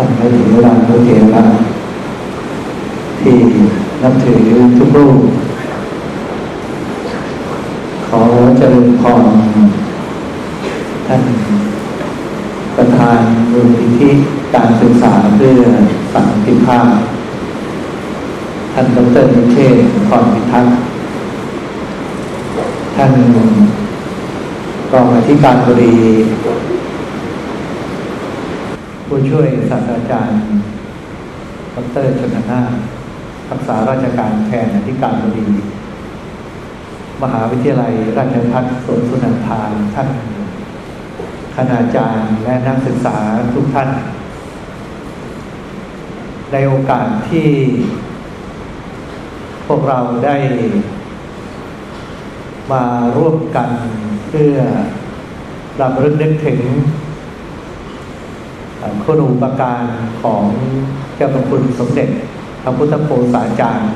ท่านพระเถระพระเถระที่นับถือทุกรูปขอเจริญพรท่านประธานมูลนิธิการศึกษาเพื่อสันติภาพ ท่านดรนิเชษพรพิทักษ์ท่านรองอธิการบดี ผู้ช่วยศาสตราจารย์ดรชนนารักษาราชการแทนอธิการบดี มหาวิทยาลัยราชภัฏสวนสุนันทานท่านคณาจารย์และนักศึกษาทุกท่าน ในโอกาสที่ พวกเราได้ มาร่วมกันเพื่อรับรึกนึกถึง คุณอุปการของเจ้าพระคุณสมเด็จพระพุทธโฆษาจารย์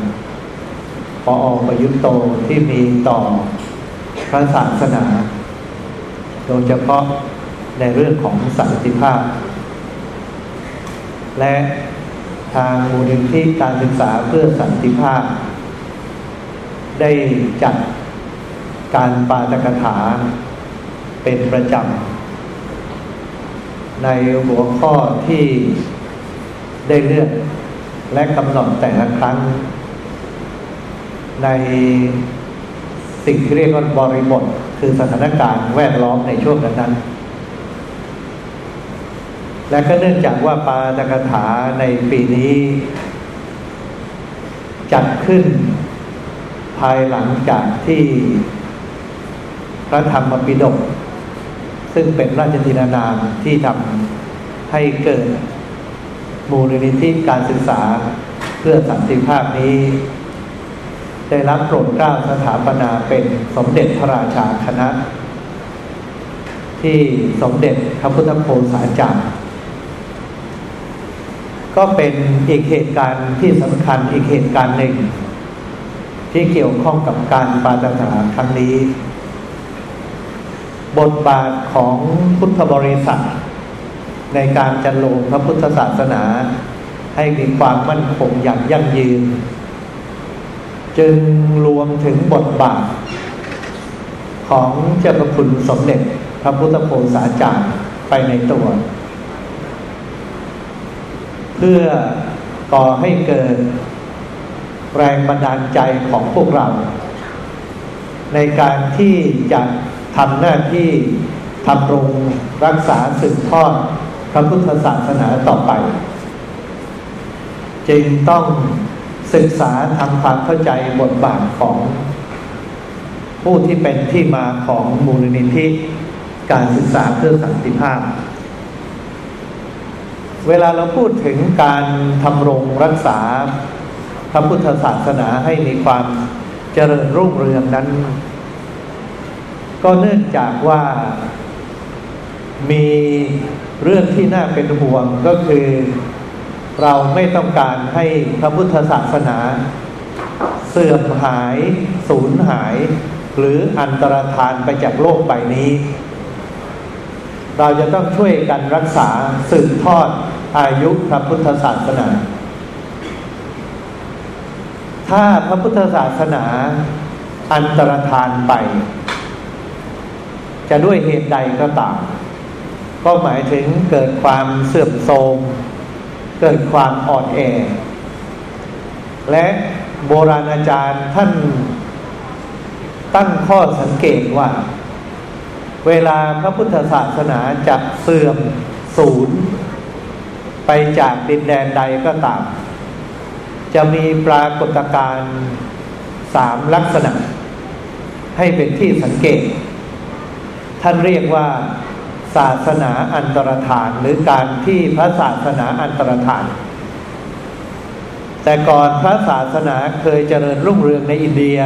ปออประยุทธ์โตที่มีต่อพระศาสนา โดยเฉพาะในเรื่องของสันติภาพ และทางมูลนิธิการศึกษาเพื่อสันติภาพ ได้จัดการปาตกถาเป็นประจำ ในหัวข้อที่ได้เลือกและกำหนดแต่ละครั้ง ในสิ่งที่เรียกว่าบริบทคือสถานการณ์แวดล้อมในช่วงนั้นและก็เนื่องจากว่าปาตกถาในปีนี้ จัดขึ้น ภายหลังจากที่พระธรรมปิฎก ซึ่งเป็นราชธินานามที่ทำให้เกิดมูลนิธิการศึกษาเพื่อสันติภาพนี้ ได้รับโปรดเกล้าสถาปนาเป็นสมเด็จพระราชาคณะ ที่สมเด็จพระพุทธโฆษาจารย์ก็เป็นอีกเหตุการณ์ที่สำคัญอีกเหตุการณ์หนึ่ง ที่เกี่ยวข้องกับการปาฐนาครั้งนี้ บทบาทของพุทธบริษัท ในการจันลงพระพุทธศาสนา ให้มีความมั่นคงอย่างยั่งยืน จึงรวมถึงบทบาท ของเจ้าพระคุณสมเด็จพระพุทธโฆษาจารย์ไปในตัว เพื่อก่อให้เกิดแรงบันดาลใจของพวกเรา ในการที่จะ ทำหน้าที่ทำรงรักษาสืบทอดพระพุทธศาสนาต่อไป จึงต้องศึกษาทำความเข้าใจบทบาทของ ผู้ที่เป็นที่มาของมูลนิธิการศึกษาเพื่อสันติภาพ เวลาเราพูดถึงการทำรงรักษาพระพุทธศาสนาให้มีความเจริญรุ่งเรืองนั้น ก็เนื่องจากว่ามีเรื่องที่น่าเป็นห่วงก็คือ เราไม่ต้องการให้พระพุทธศาสนา เสื่อมหาย สูญหาย หรืออันตรธานไปจากโลกใบนี้ เราจะต้องช่วยกันรักษาสืบทอดอายุพระพุทธศาสนา ถ้าพระพุทธศาสนา อันตรธานไป จะด้วยเหตุใดก็ตามก็หมายถึงเกิดความเสื่อมโทรมเกิดความอ่อนแอ และโบราณอาจารย์ท่านตั้งข้อสังเกตว่า เวลาพระพุทธศาสนาจะเสื่อมสูญไปจากดินแดนใดก็ตาม จะมีปรากฏการณ์สามลักษณะ ให้เป็นที่สังเกต ท่านเรียกว่าศาสนาอันตรธานหรือการที่พระศาสนาอันตรธาน แต่ก่อนพระศาสนาเคยเจริญรุ่งเรืองในอินเดีย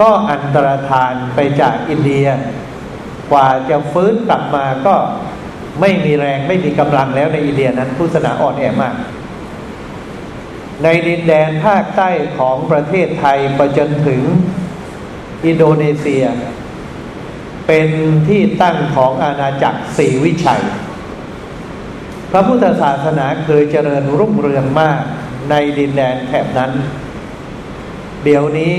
ก็อันตรธานไปจากอินเดีย กว่าจะฟื้นกลับมาก็ไม่มีแรงไม่มีกำลังแล้วในอินเดียนั้นพุทธศาสนาอ่อนแอมาก ในดินแดนภาคใต้ของประเทศไทยไปจนถึงอินโดนีเซีย เป็นที่ตั้งของอาณาจักรศรีวิชัย พระพุทธศาสนาเคยเจริญรุ่งเรืองมากในดินแดนแถบนั้น เดี๋ยวนี้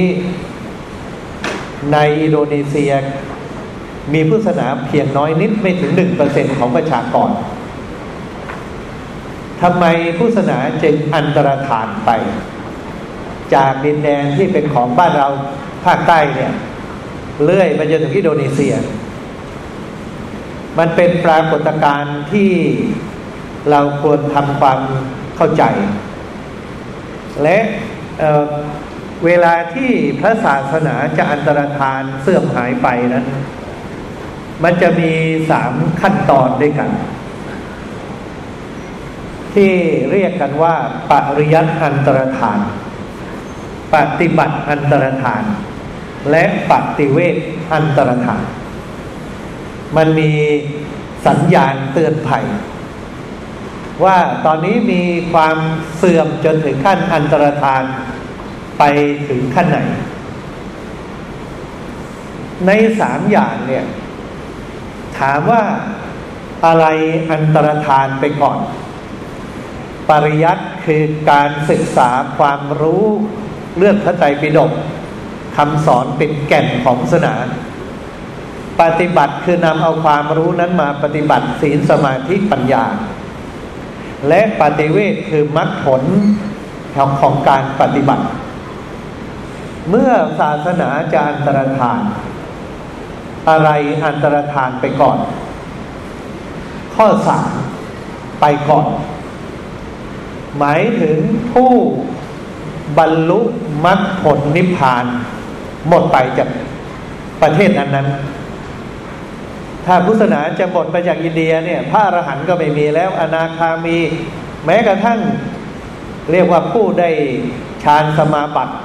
ในอินโดนีเซียมีพุทธศาสนาเพียงน้อยนิดไม่ถึงหนึ่งเปอร์เซ็นของประชากรทำไมพุทธศาสนาจึงอันตรธานไป จากดินแดนที่เป็นของบ้านเราภาคใต้เนี่ย เลื่อยไปจนถึงอินโดนีเซีย มันเป็นปรากฏการณ์ที่เราควรทำความเข้าใจ และเเวลาที่พระศาสนาจะอันตรธานเสื่อมหายไปนั้น มันจะมีสามขั้นตอนด้วยกัน ที่เรียกกันว่า ปริยัติอันตรธาน ปฏิบัติอันตรธาน และปฏิเวทอันตรธานมันมีสัญญาณเตือนภัย ว่าตอนนี้มีความเสื่อมจนถึงขั้นอันตรธานไปถึงขั้นไหน ในสามอย่างเนี่ย ถามว่าอะไรอันตรธานไปก่อน ปริยัติคือการศึกษาความรู้เรื่องพระไตรปิฎก คำสอนเป็นแก่นของศาสนา ปฏิบัติคือนำเอาความรู้นั้นมาปฏิบัติศีลสมาธิปัญญา และปฏิเวทคือมรรคผลของการปฏิบัติ เมื่อศาสนาจะอันตรธาน อะไรอันตรธานไปก่อน ข้อสามไปก่อน หมายถึงผู้บรรลุมรรคผลนิพพาน หมดไปจากประเทศนั้นนั้นถ้าพุทธศาสนาจะหมดไปจากอินเดียเนี่ย พระอรหันต์ก็ไม่มีแล้ว อนาคามี แม้กระทั่งเรียกว่าผู้ได้ฌานสมาบัติ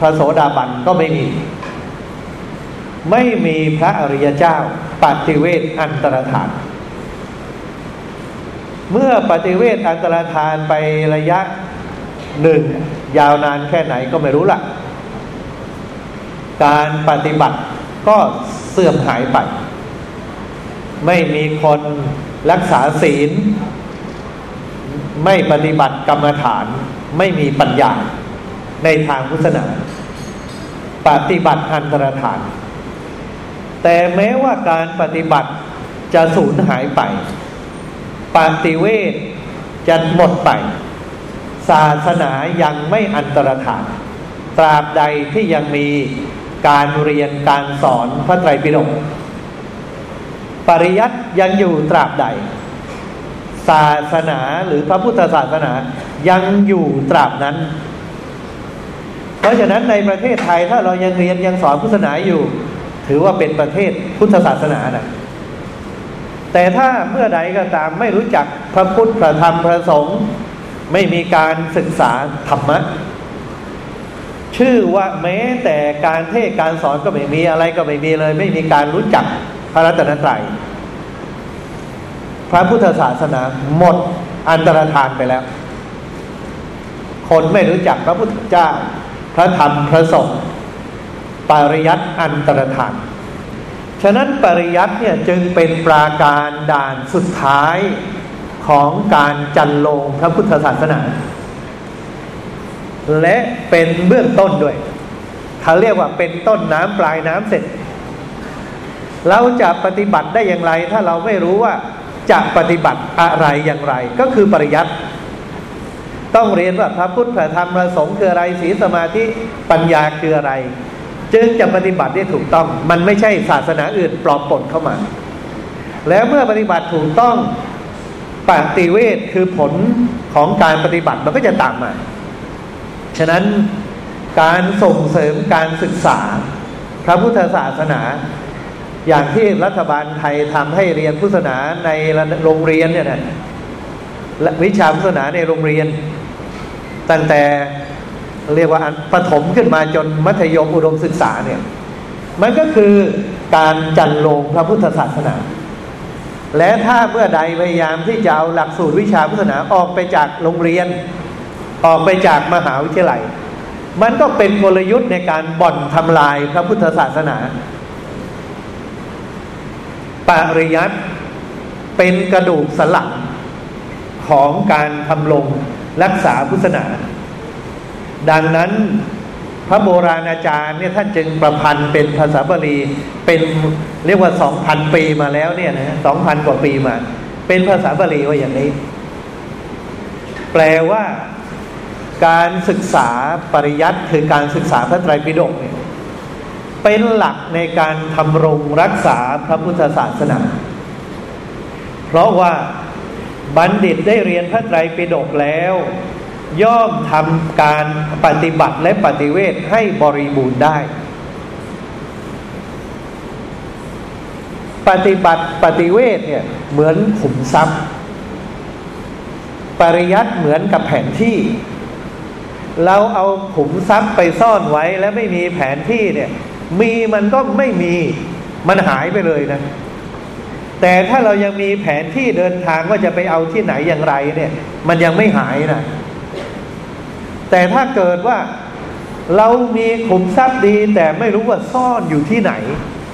พระโสดาบันก็ไม่มี ไม่มีพระอริยเจ้าปฏิเวทอันตรธาน เมื่อปฏิเวทอันตรธานไประยะหนึ่งยาวนานแค่ไหนก็ไม่รู้ละ่ะ การปฏิบัติก็เสื่อมหายไป ไม่มีคนรักษาศีล ไม่ปฏิบัติกรรมฐาน ไม่มีปัญญาในทางพุทธศาสนา ปฏิบัติอันตรธาน แต่แม้ว่าการปฏิบัติจะสูญหายไป ปฏิเวทจะหมดไป ศาสนายังไม่อันตรธาน ตราบใดที่ยังมี การเรียนการสอนพระไตรปิฎกปริยัติยังอยู่ตราบใด ศาสนาหรือพระพุทธศาสนายังอยู่ตราบนั้น เพราะฉะนั้นในประเทศไทยถ้าเรายังเรียนยังสอนพุทธศาสนาอยู่ ถือว่าเป็นประเทศพุทธศาสนานะแต่ถ้าเมื่อใดก็ตามไม่รู้จักพระพุทธพระธรรมพระสงฆ์ไม่มีการศึกษาธรรมะ ชื่อว่าแม้แต่การเทศการสอนก็ไม่มีอะไรก็ไม่มีเลย ไม่มีการรู้จักพระรัตนตรัยพระพุทธศาสนาหมดอันตรธานไปแล้ว คนไม่รู้จักพระพุทธเจ้า พระธรรมพระสงฆ์ปริยัติอันตรธาน ฉะนั้นปริยัติเนี่ยจึงเป็นปราการด่านสุดท้ายของการจันลงพระพุทธศาสนา และเป็นเบื้องต้นด้วยเขาเรียกว่าเป็นต้นน้ำปลายน้ำเสร็จ เราจะปฏิบัติได้อย่างไร ถ้าเราไม่รู้ว่าจะปฏิบัติอะไรอย่างไร ก็คือปริยัติต้องเรียนว่าพระพุทธพระธรรมพระสงฆ์คืออะไรศีลสมาธิปัญญาคืออะไร จึงจะปฏิบัติได้ถูกต้อง มันไม่ใช่ศาสนาอื่นปลอมปนเข้ามา แล้วเมื่อปฏิบัติถูกต้องปฏิเวทคือผลของการปฏิบัติมันก็จะตามมา ฉะนั้นการส่งเสริมการศึกษา พระพุทธศาสนา อย่างที่รัฐบาลไทยทำให้เรียนพุทธศาสนาในโรงเรียนเนี่ยนะวิชาพุทธศาสนาในโรงเรียน ตั้งแต่เรียกว่าปฐมขึ้นมาจนมัธยมอุดมศึกษาเนี่ย มันก็คือการจันลงพระพุทธศาสนา และถ้าเมื่อใดพยายามที่จะเอาหลักสูตรวิชาพุทธศาสนาออกไปจากโรงเรียน ออกไปจากมหาวิทยาลัย มันก็เป็นกลยุทธ์ในการบ่อนทำลายพระพุทธศาสนาปริยัติเป็นกระดูกสลักของการทำลงรักษาพุทธศาสนา ดังนั้นพระโบราณอาจารย์เนี่ยท่านจึงประพันธ์เป็นภาษาบาลีเป็นเรียกว่าสองพันปีมาแล้วเนี่ยนะสองพันกว่าปีมา เป็นภาษาบาลีว่าอย่างนี้ แปลว่า การศึกษาปริยัติคือการศึกษาพระไตรปิฎกเนี่ยเป็นหลักในการทำรงรักษาพระพุทธศาสนา เพราะว่าบัณฑิตได้เรียนพระไตรปิฎกแล้ว ย่อมทำการปฏิบัติและปฏิเวทให้บริบูรณ์ได้ ปฏิบัติปฏิเวทเนี่ยเหมือนขุมทรัพย์ ปริยัติเหมือนกับแผนที่ เราเอาขุมทรัพย์ไปซ่อนไว้แล้วไม่มีแผนที่เนี่ย มีมันก็ไม่มีมันหายไปเลยนะ แต่ถ้าเรายังมีแผนที่เดินทางว่าจะไปเอาที่ไหนอย่างไรเนี่ย มันยังไม่หายนะแต่ถ้าเกิดว่าเรามีขุมทรัพย์ดี แต่ไม่รู้ว่าซ่อนอยู่ที่ไหน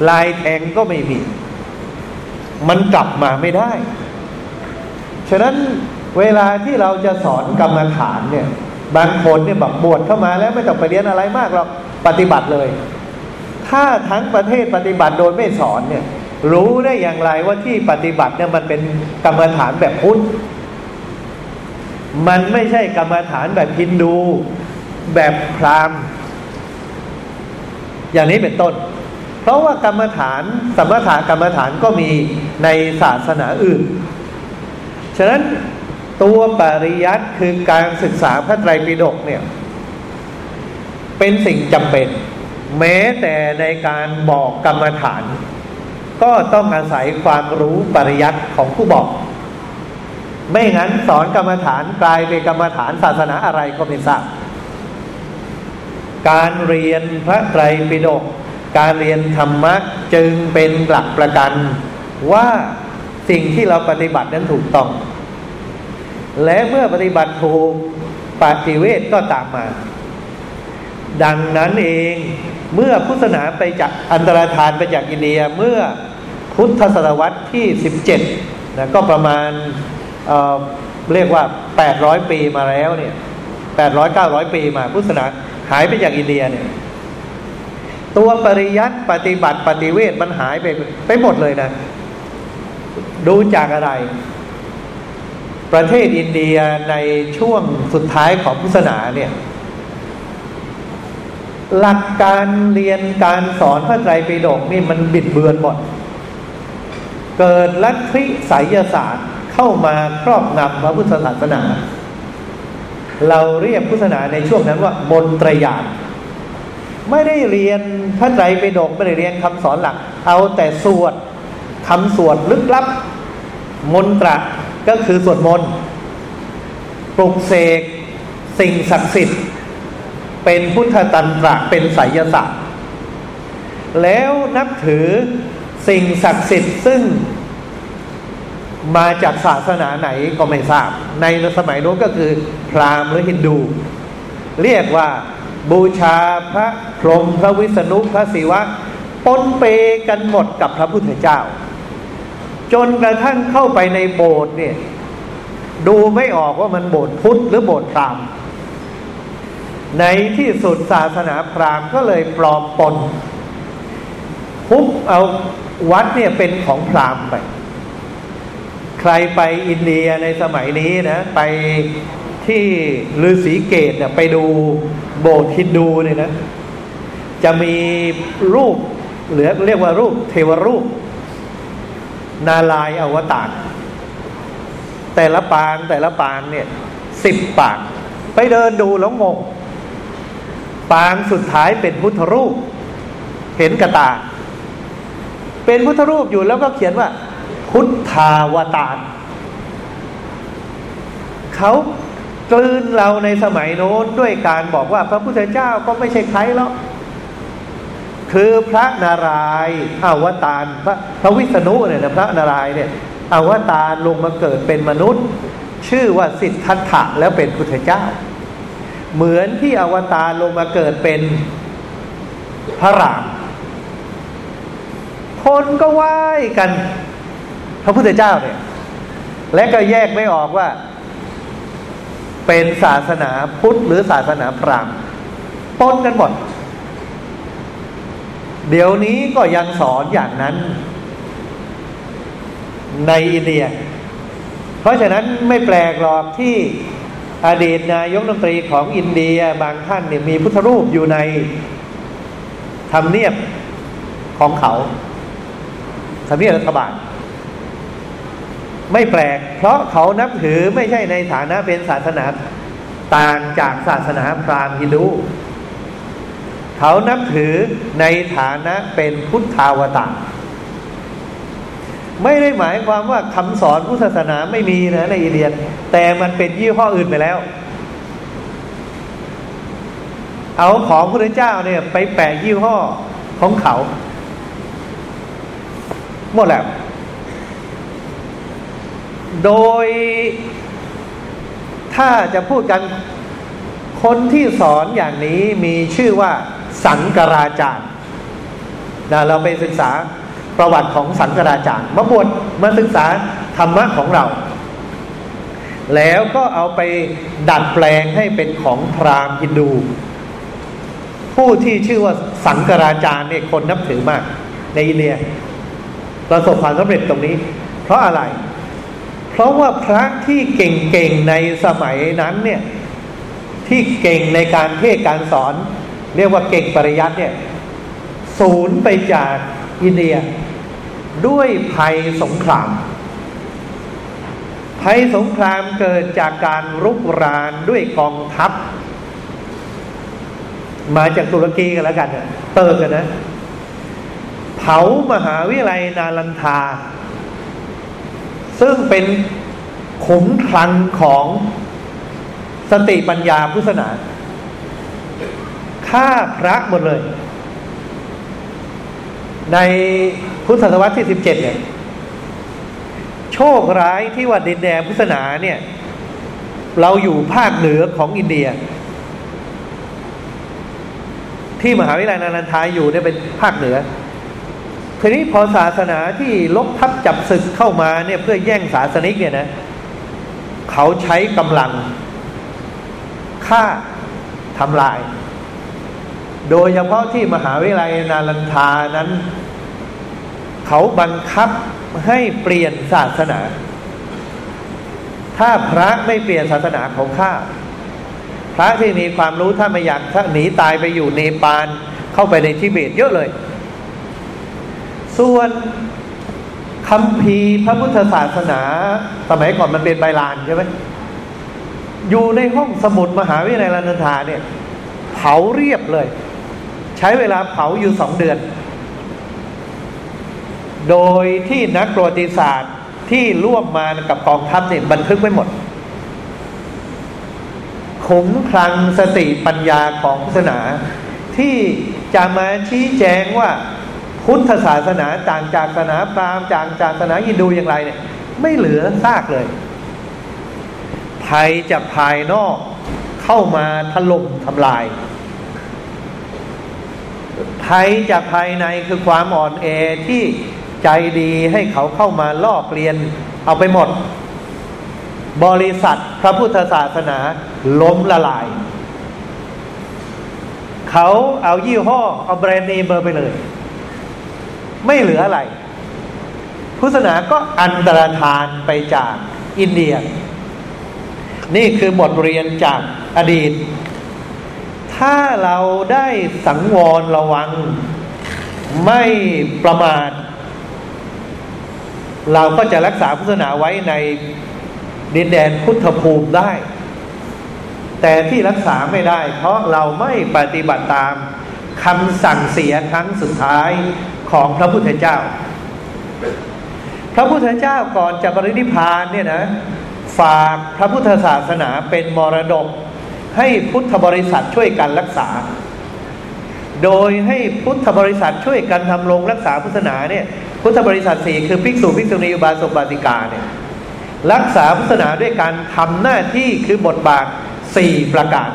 ลายแทงก็ไม่มี มันกลับมาไม่ได้ ฉะนั้นเวลาที่เราจะสอนกรรมฐานเนี่ย บางคนเนี่ยแบบบวชเข้ามาแล้วไม่ต้องไปเรียนอะไรมากหรอกปฏิบัติเลย ถ้าทั้งประเทศปฏิบัติโดยไม่สอนเนี่ย รู้ได้อย่างไรว่าที่ปฏิบัติเนี่ยมันเป็นกรรมฐานแบบพุทธมันไม่ใช่กรรมฐานแบบฮินดู แบบพราหมณ์ อย่างนี้เป็นต้น เพราะว่ากรรมฐานสมถะกรรมฐานก็มีในศาสนาอื่น ฉะนั้น ตัวปริยัติคือการศึกษาพระไตรปิฎกเนี่ย เป็นสิ่งจำเป็น แม้แต่ในการบอกกรรมฐาน ก็ต้องอาศัยความรู้ปริยัติของผู้บอก ไม่งั้นสอนกรรมฐานกลายเป็นกรรมฐานศาสนาอะไรก็ไม่ทราบการเรียนพระไตรปิฎกการเรียนธรรมะจึงเป็นหลักประกัน ว่าสิ่งที่เราปฏิบัตินั้นถูกต้อง และเมื่อปฏิบัติถูกปฏิเวทก็ตามมา ดังนั้นเองเมื่อพุทธศาสนาไปจากอันตรธานไปจากอินเดียเมื่อพุทธศตวรรษที่สิบเจ็ดนะก็ประมาณเเรียกว่าแปดร้อยปีมาแล้วเนี่ยแปดร้อยเก้าร้อยปีมาพุทธศาสนาหายไปจากอินเดียเนี่ยตัวปริยัติปฏิบัติปฏิเวทมันหายไปไปหมดเลยนะ ดูจากอะไร ประเทศอินเดียในช่วงสุดท้ายของพุทธศาสนาเนี่ยหลักการเรียนการสอนพระไตรปิฎกนี่มันบิดเบือนหมด เกิดลัทธิไสยศาสตร์เข้ามาครอบงำพระพุทธศาสนา เราเรียกพุทธศาสนาในช่วงนั้นว่ามนตรยานไม่ได้เรียนพระไตรปิฎกไม่ได้เรียนคำสอนหลัก เอาแต่สวดคำสวดลึกลับ มนตระ ก็คือสวดมนต์ปลุกเสกสิ่งศักดิ์สิทธิ์ เป็นพุทธตันตระเป็นไสยศาสตร์แล้วนับถือสิ่งศักดิ์สิทธิ์ซึ่งมาจากศาสนาไหนก็ไม่ทราบ ในสมัยโน้นก็คือพราหมณ์หรือฮินดู เรียกว่าบูชาพระพรหมพระวิษณุพระศิวะปนเปกันหมดกับพระพุทธเจ้า จนกระทั่งเข้าไปในโบสถ์เนี่ย ดูไม่ออกว่ามันโบสถ์พุทธหรือโบสถ์พราหมณ์ในที่สุดศาสนาพราหมณ์ก็เลยปลอมปนพุบเอาวัดเนี่ยเป็นของพราหมณ์ไป ใครไปอินเดียในสมัยนี้นะ ไปที่ฤาษีเกตเนี่ยไปดูโบสถ์ฮินดูเนี่ยนะ จะมีรูปหรือเรียกว่ารูปเทวรูป นาลายอวตารแต่ละปางแต่ละปางเนี่ยสิบปางไปเดินดูแล้วงง ปางสุดท้ายเป็นพุทธรูป เห็นกระตา เป็นพุทธรูปอยู่แล้วก็เขียนว่า พุทธาวตารเขากลืนเราในสมัยโน้นด้วยการบอกว่าพระพุทธเจ้าก็ไม่ใช่ใครหรอก คือพระนารายณ์อวตารพระพระวิษณุเนี่ยนะพระนารายณ์เนี่ยอวตารลงมาเกิดเป็นมนุษย์ ชื่อว่าสิทธัตถะแล้วเป็นพุทธเจ้า เหมือนที่อวตารลงมาเกิดเป็นพระรามคนก็ไหว้กัน พระพุทธเจ้าเนี่ย และก็แยกไม่ออกว่า เป็นศาสนาพุทธหรือศาสนาพราหมณ์ปนกันหมด เดี๋ยวนี้ก็ยังสอนอย่างนั้นในอินเดีย เพราะฉะนั้นไม่แปลกหรอกที่อดีตนายกรัฐมนตรีของอินเดียบางท่านเนี่ยมีพุทธรูปอยู่ในทำเนียบของเขาทำเนียบรัฐบาล ไม่แปลก เพราะเขานับถือไม่ใช่ในฐานะเป็นศาสนาต่างจากศาสนาพราหมณ์ฮินดู เขานับถือในฐานะเป็นพุทธาวตารไม่ได้หมายความว่าคำสอนพุทธศาสนาไม่มีนะในอินเดียแต่มันเป็นยี่ห้ออื่นไปแล้ว เอาของพระเจ้าเนี่ย ไปแปะยี่ห้อของเขา หมดแล้ว โดย ถ้าจะพูดกัน คนที่สอนอย่างนี้มีชื่อว่า สังกราจารย์นะเราไปศึกษาประวัติของสังกราจารย์มาบวชมาศึกษาธรรมะของเรา แล้วก็เอาไปดัดแปลงให้เป็นของพราหมณ์ฮินดู ผู้ที่ชื่อว่าสังกราจารย์เนี่ยคนนับถือมาก ในอินเดีย ประสบความสำเร็จตรงนี้ เพราะอะไร เพราะว่าพระที่เก่งๆในสมัยนั้นเนี่ยที่เก่งในการเทศการสอน เรียกว่าเก่งปริยัติเนี่ยศูนย์ไปจากอินเดีย ด้วยภัยสงคราม ภัยสงครามเกิดจากการรุกรานด้วยกองทัพ มาจากตุรกีกันแล้วกันเติร์กันนะเผามหาวิทยาลัยนาลันทา ซึ่งเป็นขุมคลังของสติปัญญาพุทธศาสนา ฆ่าพระหมดเลย ในพุทธศตวรรษที่สิบเจ็ดเนี่ยโชคร้ายที่ว่าดินแดนพุทธศาสนาเนี่ย เราอยู่ภาคเหนือของอินเดีย ที่มหาวิทยาลัยนารันทาอยู่เนี่ยเป็นภาคเหนือทีนี้พอศาสนาที่ลบทับจับศึกเข้ามาเนี่ยเพื่อแย่งศาสนิกเนี่ยนะ เขาใช้กำลังฆ่าทำลาย โดยเฉพาะที่มหาวิทยาลัยนาลันทานั้น เขาบังคับให้เปลี่ยนศาสนา ถ้าพระไม่เปลี่ยนศาสนาของข้าพระที่มีความรู้ถ้าไม่อยากถ้าหนีตายไปอยู่เนปาลเข้าไปในทิเบตเยอะเลย ส่วนคำพีพระพุทธศาสนา สมัยก่อนมันเป็นใบลานใช่ไหมอยู่ในห้องสมุดมหาวิทยาลัยนันทาเนี่ยเผาเรียบเลย ใช้เวลาเผาอยู่สองเดือน โดยที่นักประวัติศาสตร์ที่ร่วมมากับกองทัพเนี่ยบันทึกไว้หมดขุมคลังสติปัญญาของศาสนา ที่จะมาชี้แจงว่าพุทธศาสนาต่างจากศาสนาพราหมณ์จากศาสนาฮินดูอย่างไรเนี่ย ไม่เหลือซากเลยภัยจะภายนอกเข้ามาถล่มทำลาย ภัยจากภายในคือความอ่อนแอที่ใจดีให้เขาเข้ามาลอกเลียน เอาไปหมด บริษัทพระพุทธศาสนาล้มละลาย เขาเอายี่ห้อ เอาแบรนด์เนมไปเลย ไม่เหลืออะไรพุทธศาสนาก็อันตรธานไปจากอินเดีย นี่คือบทเรียนจากอดีต ถ้าเราได้สังวรระวัง ไม่ประมาท เราก็จะรักษาพุทธศาสนาไว้ในดินแดนพุทธภูมิได้ แต่ที่รักษาไม่ได้ เพราะเราไม่ปฏิบัติตามคำสั่งเสียครั้งสุดท้ายของพระพุทธเจ้า พระพุทธเจ้าก่อนจะปรินิพานเนี่ยนะ ฝากพระพุทธศาสนาเป็นมรดก ให้พุทธบริษัทช่วยกันรักษา โดยให้พุทธบริษัทช่วยกันทำรงรักษาพุทธศาสนาเนี่ย พุทธบริษัทสี่คือภิกษุภิกษุณีอุบาสกบาติกาเนี่ยรักษาพุทธศาสนาด้วยการทำหน้าที่คือบทบาทสี่ประการ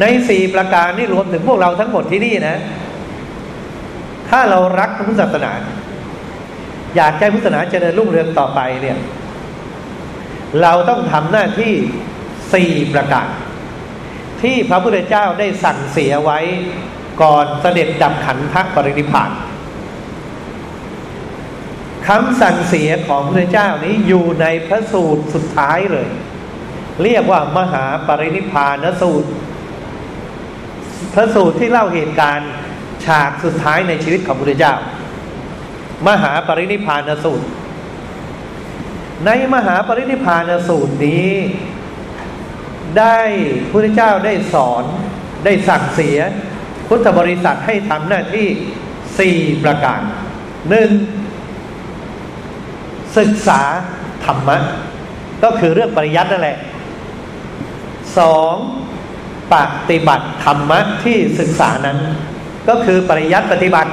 ในสี่ประการนี่รวมถึงพวกเราทั้งหมดที่นี่นะ ถ้าเรารักพุทธศาสนา อยากให้พุทธศาสนาเจริญรุ่งเรืองต่อไปเนี่ย เราต้องทำหน้าที่สี่ประการ ที่พระพุทธเจ้าได้สั่งเสียไว้ก่อนเสด็จดับขันทักปรินิพานคำสั่งเสียของพระเจ้านี้อยู่ในพระสูตรสุดท้ายเลย เรียกว่ามหาปรินิพานสูตร พระสูตรที่เล่าเหตุการณ์ฉากสุดท้ายในชีวิตของพระเจ้า มหาปรินิพานสูตร ในมหาปรินิพานสูตรนี้ ได้พระเจ้าได้สอนได้สั่งเสีย พุทธบริษัทให้ทำหน้าที่สี่ประการหนึ่งศึกษาธรรมะ ก็คือเรื่องปริยัตินั่นแหละสองปฏิบัติธรรมะที่ศึกษานั้น ก็คือปริยัติปฏิบัติ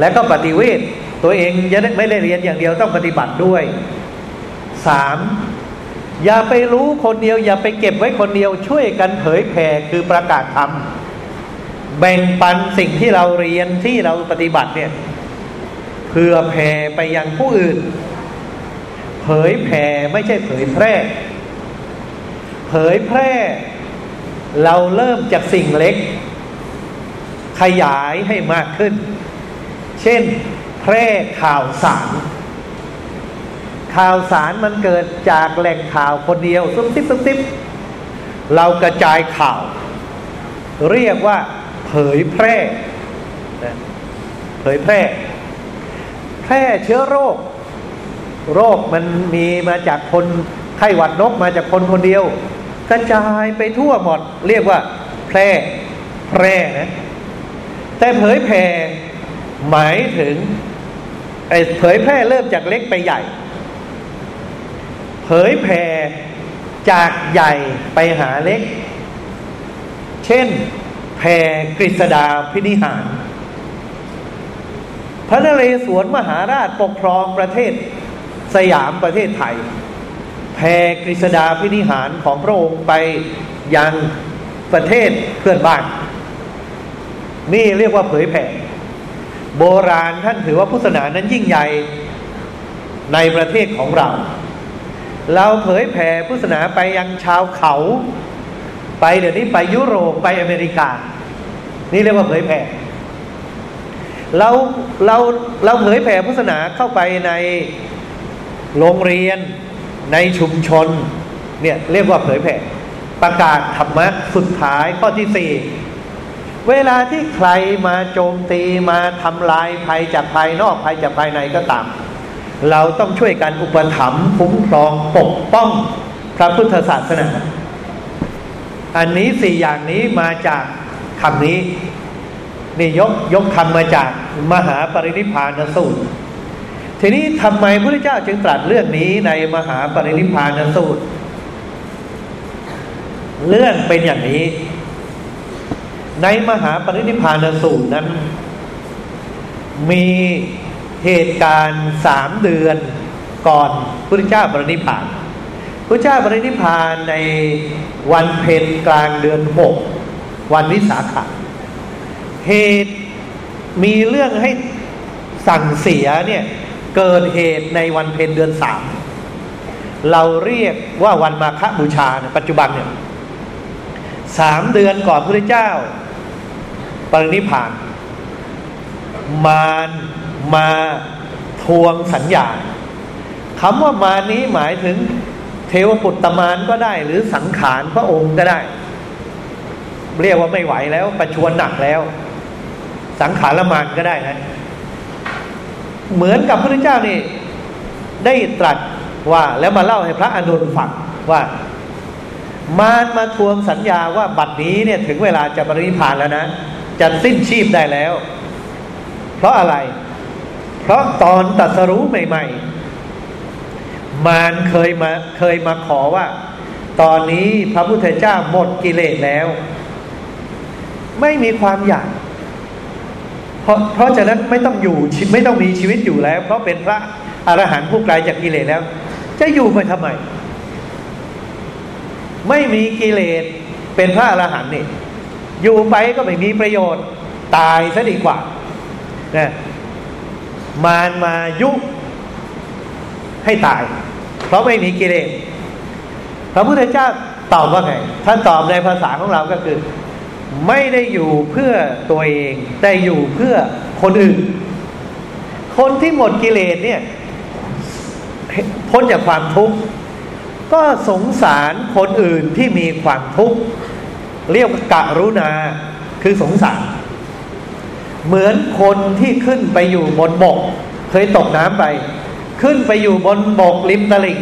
และก็ปฏิเวท ตัวเองยังไม่ได้เรียนอย่างเดียวต้องปฏิบัติด้วยสามอย่าไปรู้คนเดียว อย่าไปเก็บไว้คนเดียวช่วยกันเผยแผ่คือประกาศธรรมแบ่งปันสิ่งที่เราเรียนที่เราปฏิบัติเนี่ยเพื่อแผ่ไปยังผู้อื่น เผยแผ่ไม่ใช่เผยแพร่ เผยแพร่ เราเริ่มจากสิ่งเล็ก ขยายให้มากขึ้น เช่น แพร่ข่าวสาร ข่าวสารมันเกิดจากแหล่งข่าวคนเดียวซุบซิบซุบซิบเรากระจายข่าว เรียกว่า เผยแพร่เผยแพร่ แพร่เชื้อโรค โรคมันมีมาจากคนไข้หวัดนกมาจากคนคนเดียว กระจายไปทั่วหมด เรียกว่า แพร่ แพร่นะแต่เผยแผ่ หมายถึงเผยแพร่เริ่มจากเล็กไปใหญ่ เผยแผ่จากใหญ่ไปหาเล็ก เช่นแผ่กฤษดาพินิหาร พระนเรศวรมหาราชปกครองประเทศสยามประเทศไทยแผ่กฤษดาพินิหารของพระองค์ไปยังประเทศเพื่อนบ้าน นี่เรียกว่าเผยแผ่ โบราณท่านถือว่าพุทธศาสนานั้นยิ่งใหญ่ในประเทศของเรา เราเผยแผ่พุทธศาสนาไปยังชาวเขา ไปเดี๋ยวนี้ไปยุโรปไปอเมริกา นี่เรียกว่าเผยแผ่เราเราเราเผยแผ่พุทธศาสนาเข้าไปในโรงเรียนในชุมชนเนี่ยเรียกว่าเผยแผ่ประกาศธรรมะสุดท้ายข้อที่สี่ เวลาที่ใครมาโจมตีมาทำลายภัยจากภายนอกภัยจากภายในก็ตาม เราต้องช่วยกันอุปถัมภ์คุ้มครองปกป้องพระพุทธศาสนา อันนี้สี่อย่างนี้มาจากคำนี้ นี่ยกยกคำมาจากมหาปรินิพานสูตร ทีนี้ทำไมพระเจ้าจึงตรัสเรื่องนี้ในมหาปรินิพานสูตร เรื่องเป็นอย่างนี้ ในมหาปรินิพานสูตรนั้น มีเหตุการณ์สามเดือนก่อนพระเจ้าปรินิพานพระเจ้าปรินิพานในวันเพ็ญกลางเดือนหกวันวิสาขะเหตุมีเรื่องให้สั่งเสียเนี่ยเกิดเหตุในวันเพ็ญเดือนสามเราเรียกว่าวันมาฆบูชาในปัจจุบันเนี่ยสามเดือนก่อนพระเจ้า ปรินิพาน มารมาทวงสัญญาคำว่ามานี้หมายถึงเทวปุตตมานก็ได้ หรือสังขารพระองค์ก็ได้ เรียกว่าไม่ไหวแล้ว ประชวนหนักแล้ว สังขารมานก็ได้นะ เหมือนกับพระพุทธเจ้านี่ ได้ตรัสว่าแล้วมาเล่าให้พระอนุนฟังว่ามารมาทวงสัญญาว่าบัดนี้เนี่ยถึงเวลาจะบริพานแล้วนะ จะสิ้นชีพได้แล้ว เพราะอะไร เพราะตอนตัสรู้ใหม่ ๆ มารเคยมาเคยมาขอว่า ตอนนี้พระพุทธเจ้าหมดกิเลสแล้ว ไม่มีความอยาก เพราะเพราะฉะนั้นไม่ต้องอยู่ไม่ต้องมีชีวิตอยู่แล้ว เพราะเป็นพระอรหันต์ผู้ไกลจากกิเลสแล้ว จะอยู่ไปทำไม ไม่มีกิเลสเป็นพระอรหันต์นี่ อยู่ไปก็ไม่มีประโยชน์ ตายซะดีกว่านะมารมายุให้ตาย เพราะไม่มีกิเลสพระพุทธเจ้าตอบว่าไง ท่านตอบในภาษาของเราก็คือ ไม่ได้อยู่เพื่อตัวเอง แต่อยู่เพื่อคนอื่น คนที่หมดกิเลสเนี่ยพ้นจากความทุกข์ก็สงสารคนอื่นที่มีความทุกข์ เรียกกะรุณาคือสงสารเหมือนคนที่ขึ้นไปอยู่บนบก เคยตกน้ำไป ขึ้นไปอยู่บนบกริมตลิ่ง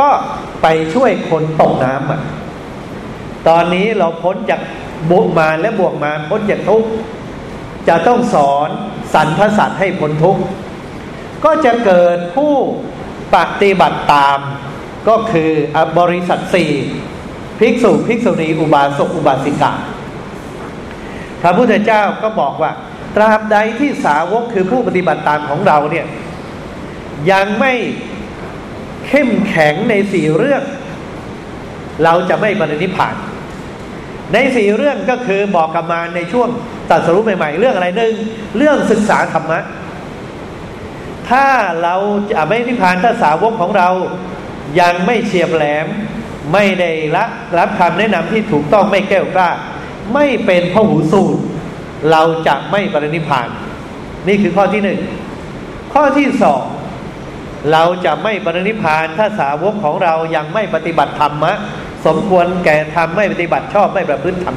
ก็ไปช่วยคนตกน้ำอะตอนนี้เราพ้นจากบุกมาและบวกมาพ้นจากทุกข์จะต้องสอนสรรพสัตว์ให้พ้นทุกข์ก็จะเกิดผู้ปฏิบัติตาม ก็คืออบริสัทสี่ ภิกษุภิกษุณีอุบาสกอุบาสิกาพระพุทธเจ้าก็บอกว่า ตราบใดที่สาวกคือผู้ปฏิบัติตามของเราเนี่ยยังไม่เข้มแข็งในสี่เรื่อง เราจะไม่บรรลุนิพพาน ในสี่เรื่องก็คือบอกกันมาในช่วงตัดสรุปใหม่ๆ เรื่องอะไรหนึ่งเรื่องศึกษาธรรมะถ้าเราจะไม่นิพพานถ้าสาวกของเรายังไม่เฉียบแหลม ไม่ได้รับรับคำแนะนำที่ถูกต้องไม่แก้วกล้า ไม่เป็นพหูสูตร เราจะไม่ปรินิพาน นี่คือข้อที่หนึ่งข้อที่สองเราจะไม่ปรินิพานถ้าสาวกของเรายังไม่ปฏิบัติธรรมะ สมควรแก่ธรรมไม่ปฏิบัติชอบไม่ประพฤติธรรม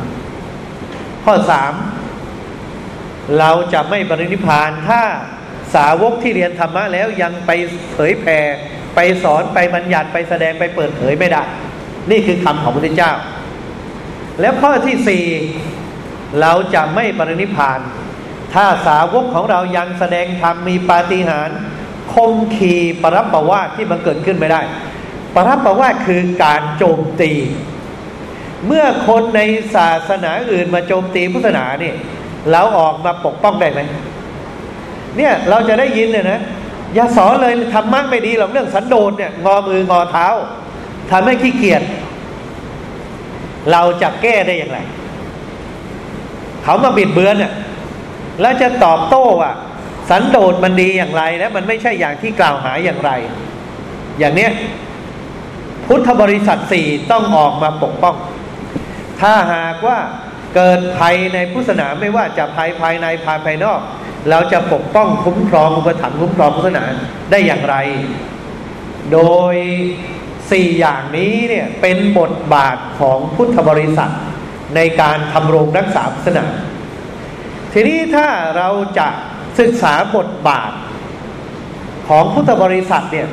ข้อสามเราจะไม่ปรินิพานถ้าสาวกที่เรียนธรรมะแล้วยังไปเผยแผ่ไปสอนไปบัญญัติไปแสดงไปเปิดเผยไม่ได้ นี่คือคำของพระพุทธเจ้า แล้วข้อที่สี่เราจะไม่ปรินิพาน ถ้าสาวกของเรายังแสดงธรรมมีปาฏิหาริย์คมขีปรับประวาที่มันเกิดขึ้นไม่ได้ ปรับประวาคือการโจมตี เมื่อคนในศาสนาอื่นมาโจมตีพุทธศาสนาเนี่ยเราออกมาปกป้องได้ไหมเนี่ยเราจะได้ยินเนี่ยนะอย่าสอนเลยทำมั่งไม่ดีหรอกเรื่องสันโดษเนี่ยงอมืองอเท้า ทำให้ขี้เกียจเราจะแก้ได้อย่างไร เขามาบิดเบือนเนี่ยแล้วจะตอบโต้อะสันโดษมันดีอย่างไร และมันไม่ใช่อย่างที่กล่าวหาอย่างไร อย่างเนี้ยพุทธบริษัทสี่ต้องออกมาปกป้อง ถ้าหากว่าเกิดภัยในพุทธศาสนาไม่ว่าจะภัยภายในภายภายนอก เราจะปกป้องคุ้มครองอุปถัมภ์คุ้มครองพุทธศาสนาได้อย่างไร โดย สี่อย่างนี้เนี่ยเป็นบทบาทของพุทธบริษัท ในการทำรงรักษาศาสนา ทีนี้ถ้าเราจะศึกษาบทบาทของพุทธบริษัทเนี่ย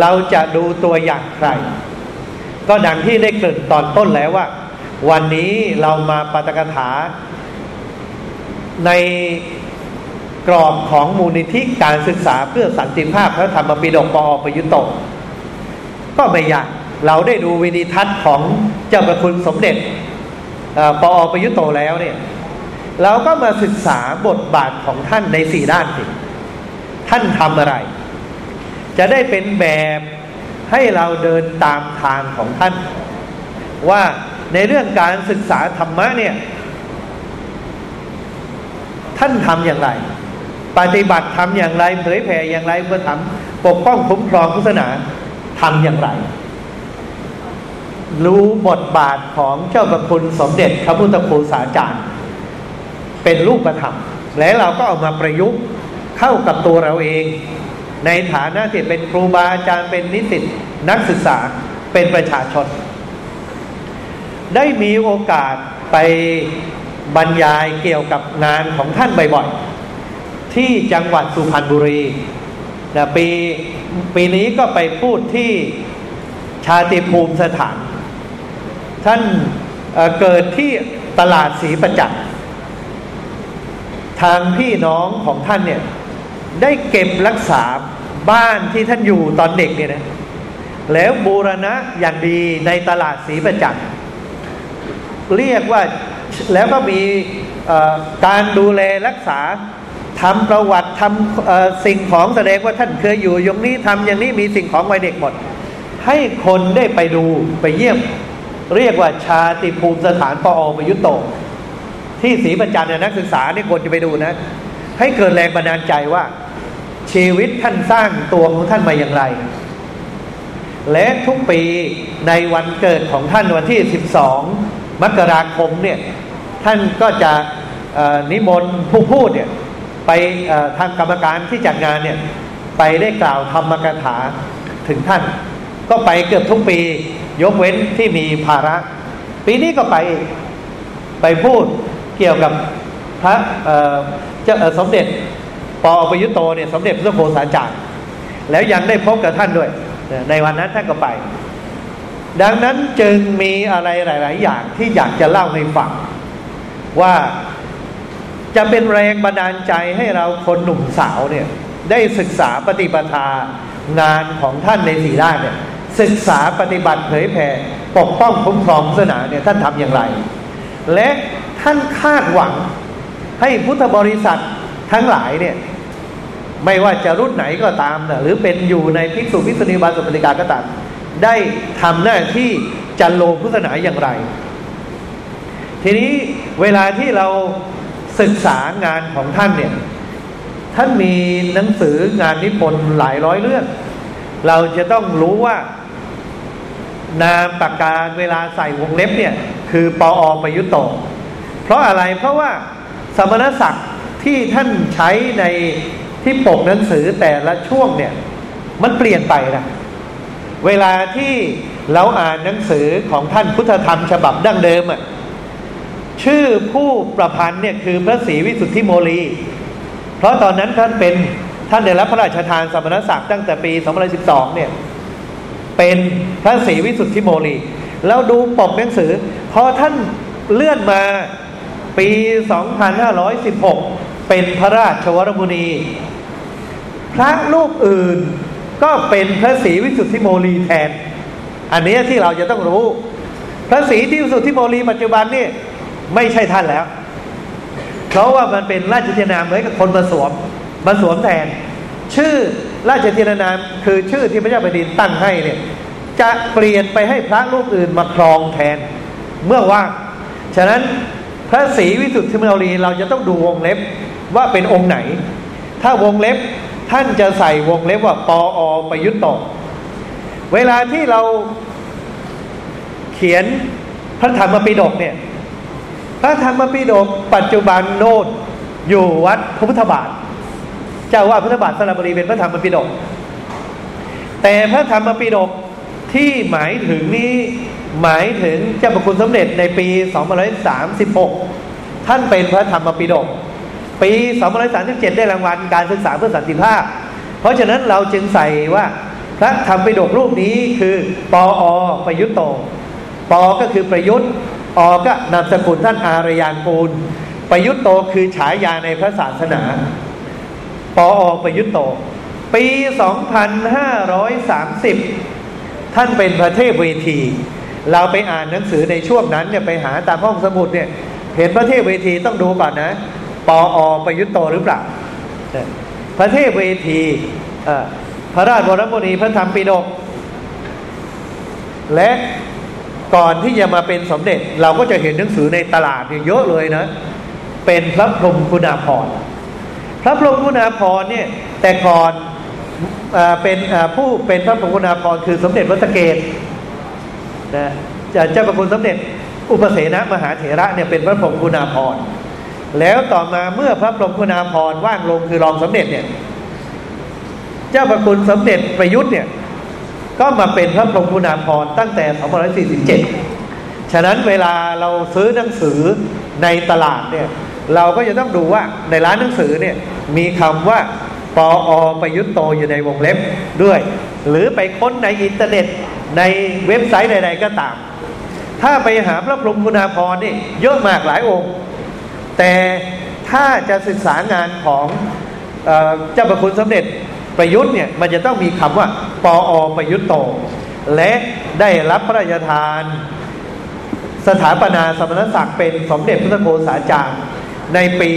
เราจะดูตัวอย่างใคร ก็ดังที่ได้เกริ่นตอนต้นแล้วว่า วันนี้เรามาปาตกถา ในกรอบของมูลนิธิการศึกษาเพื่อสันติภาพพระธรรมปิฎกปอประยุตโต ก็ไม่ยากเราได้ดูวิดีทัศน์ของเจ้าประคุณสมเด็จปอประยุตโตแล้วเนี่ย เราก็มาศึกษาบทบาทของท่านในสี่ด้านสิท่านทำอะไร จะได้เป็นแบบให้เราเดินตามทางของท่าน ว่าในเรื่องการศึกษาธรรมะเนี่ย ท่านทำอย่างไร ปฏิบัติทำอย่างไรเผยแผ่อย่างไรเพื่อทำปกป้องคุ้มครองพุทธศาสนา ทำอย่างไร รู้บทบาทของเจ้าประคุณสมเด็จพระพุทธครูสาจารย์ เป็นรูปธรรม และเราก็เอามาประยุกต์เข้ากับตัวเราเอง ในฐานะที่เป็นครูบาอาจารย์เป็นนิสิตนักศึกษาเป็นประชาชน ได้มีโอกาสไปบรรยายเกี่ยวกับงานของท่านบ่อยๆที่จังหวัดสุพรรณบุรี นะปีปีนี้ก็ไปพูดที่ชาติภูมิสถาน ท่านเเกิดที่ตลาดศรีประจักษ์ทางพี่น้องของท่านเนี่ย ได้เก็บรักษาบ้านที่ท่านอยู่ตอนเด็กเนี่ยนะแล้วบูรณะอย่างดีในตลาดศรีประจักษ์เรียกว่าแล้วก็มีการดูแลรักษา ทำประวัติทำสิ่งของแสดงว่าท่านเคยอยู่ยงนี้ทำอย่างนี้มีสิ่งของไว้เด็กหมด ให้คนได้ไปดูไปเยี่ยม เรียกว่าชาติภูมิสถานปอประยุตโต ที่ศรีประจันนักศึกษานี่คนจะไปดูนะ ให้เกิดแรงบันดาลใจว่า ชีวิตท่านสร้างตัวของท่านมาอย่างไร และทุกปีในวันเกิดของท่านวันที่ 12 มกราคมเนี่ยท่านก็จะนิมนต์ผู้พูดเนี่ย ไปทางกรรมการที่จัดงานเนี่ยไปได้กล่าวธรรมกถาถึงท่าน ก็ไปเกือบทุกปี ยกเว้นที่มีภาระ ปีนี้ก็ไปไปพูดเกี่ยวกับพระเจ้าสมเด็จปอปยุโตเนี่ยสมเด็จพระโพสาจารย์แล้วยังได้พบกับท่านด้วย ในวันนั้นท่านก็ไป ดังนั้นจึงมีอะไรหลาย ๆ อย่างที่อยากจะเล่าให้ฟังว่า จะเป็นแรงบันดาลใจให้เราคนหนุ่มสาวเนี่ยได้ศึกษาปฏิปทางานของท่านในสีด้านเนี่ยศึกษาปฏิบัติเผยแผ่ปกป้องคุ้มครองศาสนาเนี่ยท่านทำอย่างไร และท่านคาดหวังให้พุทธบริษัททั้งหลายเนี่ยไม่ว่าจะรุ่นไหนก็ตามนะหรือเป็นอยู่ในภิกษุภิกษุณีบาสุปฏิกาก็ตามได้ทำหน้าที่จันโลพุทธศาสนาอย่างไร ทีนี้เวลาที่เรา ศึกษางานของท่านเนี่ย ท่านมีหนังสืองานนิพนธ์หลายร้อยเรื่อง เราจะต้องรู้ว่า นามปากกาเวลาใส่วงเล็บเนี่ย คือปออประยุตโต เพราะอะไรเพราะว่าสมณศักดิ์ที่ท่านใช้ในที่ปกหนังสือแต่ละช่วงเนี่ย มันเปลี่ยนไปนะเวลาที่เราอ่านหนังสือของท่านพุทธธรรมฉบับดั้งเดิมอะ่ะ ชื่อผู้ประพันธ์เนี่ยคือพระศรีวิสุทธิโมลี เพราะตอนนั้นท่านเป็นท่านได้รับพระราชทานสมณศักดิ์ตั้งแต่ปี2012เนี่ยเป็นพระศรีวิสุทธิโมลี แล้วดูปกหนังสือพอท่านเลื่อนมาปี 2516 เป็นพระราชวรมุนี พระรูปอื่นก็เป็นพระศรีวิสุทธิโมลีแทน อันนี้ที่เราจะต้องรู้ พระศรีที่วิสุทธิโมลีปัจจุบันนี่ ไม่ใช่ท่านแล้ว เพราะว่ามันเป็นราชเทนามเหมือนกับคนมาสวมมาสวมแทน ชื่อราชเทนามคือชื่อที่พระเจ้าแผ่นดินตั้งให้เนี่ย จะเปลี่ยนไปให้พระรูปอื่นมาครองแทน เมื่อว่างฉะนั้นพระศรีวิสุทธิมรีเราจะต้องดูวงเล็บว่าเป็นองค์ไหน ถ้าวงเล็บท่านจะใส่วงเล็บว่าปออประยุตโตเวลาที่เราเขียนพระธรรมปิฎกเนี่ย พระธรรมปิฎกปัจจุบันโนดอยู่วัดพระพุทธบาท เจ้าว่าพุทธบาทสระบุรีเป็นพระธรรมปิฎกแต่พระธรรมปิฎกที่หมายถึงนี้หมายถึงเจ้าประคุณสมเด็จในปี 2536 ท่านเป็นพระธรรมปิฎกปี 2537 ได้รางวัลการศึกษาเพื่อสันติภาพ เพราะฉะนั้นเราจึงใส่ว่าพระธรรมปิฎกรูปนี้คือปออประยุทธ์โตปอก็คือประยุทธ์ ออก็นามสกุลท่านอารยานกูล ประยุทธ์โตคือฉายาในพระศาสนา ปออประยุทธ์โต ปี 2530 ท่านเป็นพระเทพเวที เราไปอ่านหนังสือในช่วงนั้นเนี่ยไปหาตามห้องสมุดเนี่ยเห็นพระเทพเวทีต้องดูก่อนนะ ปออประยุทธ์โตหรือเปล่า พระเทพเวทีพระราชวรมุนีพระธรรมปิฎกและ ก่อนที่จะมาเป็นสมเด็จเราก็จะเห็นหนังสือในตลาดเยอะเลยนะ เป็นพระพรหมคุณาภรณ์พระพรหมคุณาภรณ์เนี่ยแต่ก่อนเป็นผู้เป็นพระพรหมคุณาภรณ์คือสมเด็จวัตเกตนะเจ้าประคุณสมเด็จอุปเสนมหาเถระเนี่ยเป็นพระพรหมคุณาภรณ์แล้วต่อมาเมื่อพระพรหมคุณาภรณ์ว่างลงคือรองสมเด็จเนี่ย เจ้าประคุณสมเด็จประยุทธ์เนี่ย ก็มาเป็นพระพรหมคุณาภรณ์ตั้งแต่ 2547 ฉะนั้นเวลาเราซื้อหนังสือในตลาดเนี่ยเราก็จะต้องดูว่าในร้านหนังสือเนี่ยมีคำว่าปออประยุทธ์โตอยู่ในวงเล็บด้วย หรือไปค้นในอินเทอร์เน็ตในเว็บไซต์ใดๆก็ตาม ถ้าไปหาพระพรหมคุณาภรณ์นี่เยอะมากหลายองค์ แต่ถ้าจะศึกษางานของเจ้าประคุณสมเด็จ ประยุทธ์เนี่ยมันจะต้องมีคำว่าปออประยุทธ์โต และได้รับพระราชทาน สถาปนาสมณศักดิ์เป็นสมเด็จพระโกษาจารย์ในปี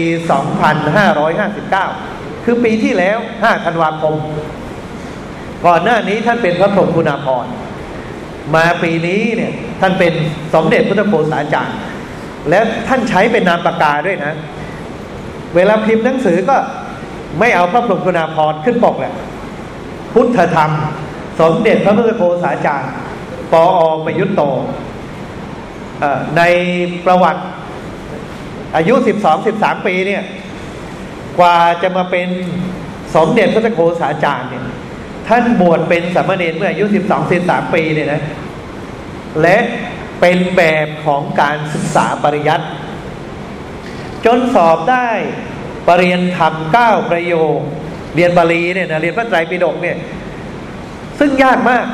2559 คือปีที่แล้ว 5 ธันวาคม ก่อนหน้านี้ท่านเป็นพระพรหมคุณาภรณ์มาปีนี้เนี่ยท่านเป็นสมเด็จพระโกษาจารย์ และท่านใช้เป็นนามปากกาด้วยนะ เวลาพิมพ์หนังสือก็ ไม่เอาพระพรหมคุณาภรณ์ขึ้นปกแหละพุทธธรรม สมเด็จพระพุทธโฆษาจารย์ปออประยุทธ์โตในประวัติอายุสิบสองสิบสามปีเนี่ย กว่าจะมาเป็นสมเด็จพระโฆษาจารย์เนี่ย ท่านบวชเป็นสามเณรเมื่ออายุสิบสองสิบสามปีเนี่ยนะ และเป็นแบบของการศึกษาปริยัติจนสอบได้ ปรริญญาธรรมเก้าประโยค เรียนบาลีเนี่ยนะเรียนพระไตรปิฎกเนี่ย ซึ่งยากมาก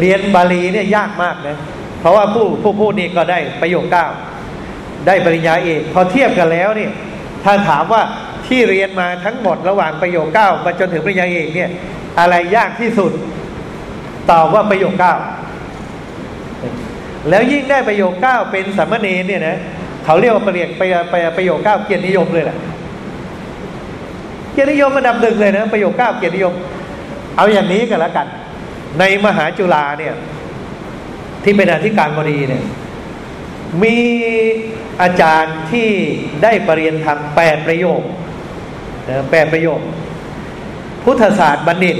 เรียนบาลีเนี่ยยากมากนะเพราะว่าผู้ผู้พูดนี่ก็ได้ประโยคเก้าได้ปริญญาเอกพอเทียบกันแล้วเนี่ย ถ้าถามว่าที่เรียนมาทั้งหมดระหว่างประโยคเก้ามาจนถึงปริญญาเอกเนี่ย อะไรยากที่สุดตอบว่าประโยคเก้าแล้วยิ่งได้ประโยคเก้าเป็นสัมมเนเนี่ยนะ เขาเรียกว่าประโยคไปไปประโยคเก้าเกียรตินิยมเลยแหละเกียรตินิยมระดับหนึ่งเลยนะประโยคเก้าเกียรตินิยม เอาอย่างนี้กันแล้วกัน ในมหาจุฬาเนี่ย ที่เป็นอธิการบดีเนี่ย มีอาจารย์ที่ได้ปรริญญาธรรมแปดประโยคแปดประโยค พุทธศาสตร์บัณฑิต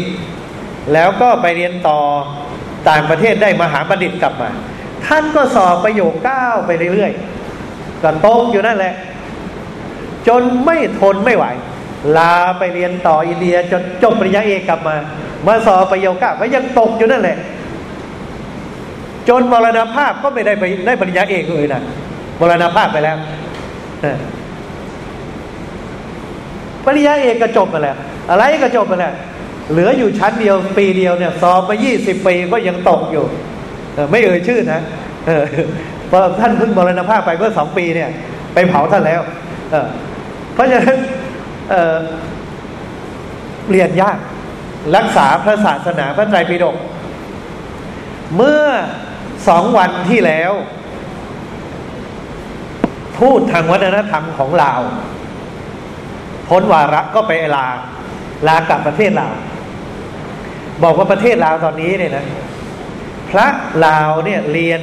แล้วก็ไปเรียนต่อต่างประเทศได้มหาบัณฑิตกลับมา ท่านก็สอบประโยคเก้าไปเรื่อยๆ ก็ตกอยู่นั่นแหละ จนไม่ทนไม่ไหว ลาไปเรียนต่ออินเดียจนจบปริญญาเอกกลับมา มาสอบประโยคเก้าก็ยังตกอยู่นั่นแหละ จนมรณภาพก็ไม่ได้ไปได้ปริญญาเอกเลยนะมรณภาพไปแล้วปริญญาเอกก็จบไปแล้ว อะไรก็จบไปแล้วเหลืออยู่ชั้นเดียวปีเดียวเนี่ยสอบมายี่สิบปีก็ยังตกอยู่ไม่เอ่ยชื่อนะ พราะท่านเพิ่งมรณภาพไปเมื่อสองปีเนี่ย ไปเผาท่านแล้วเพราะฉะนั้นเเรียนยาก รักษาพระศาสนาพระไตรปิฎกเมื่อสองวันที่แล้ว พูดทางวัฒนธรรมของลาว พ้นวาระก็ไปลา ลากลับประเทศลาวบอกว่าประเทศลาวตอนนี้เนี่ยนะ พระลาวเนี่ยเรียน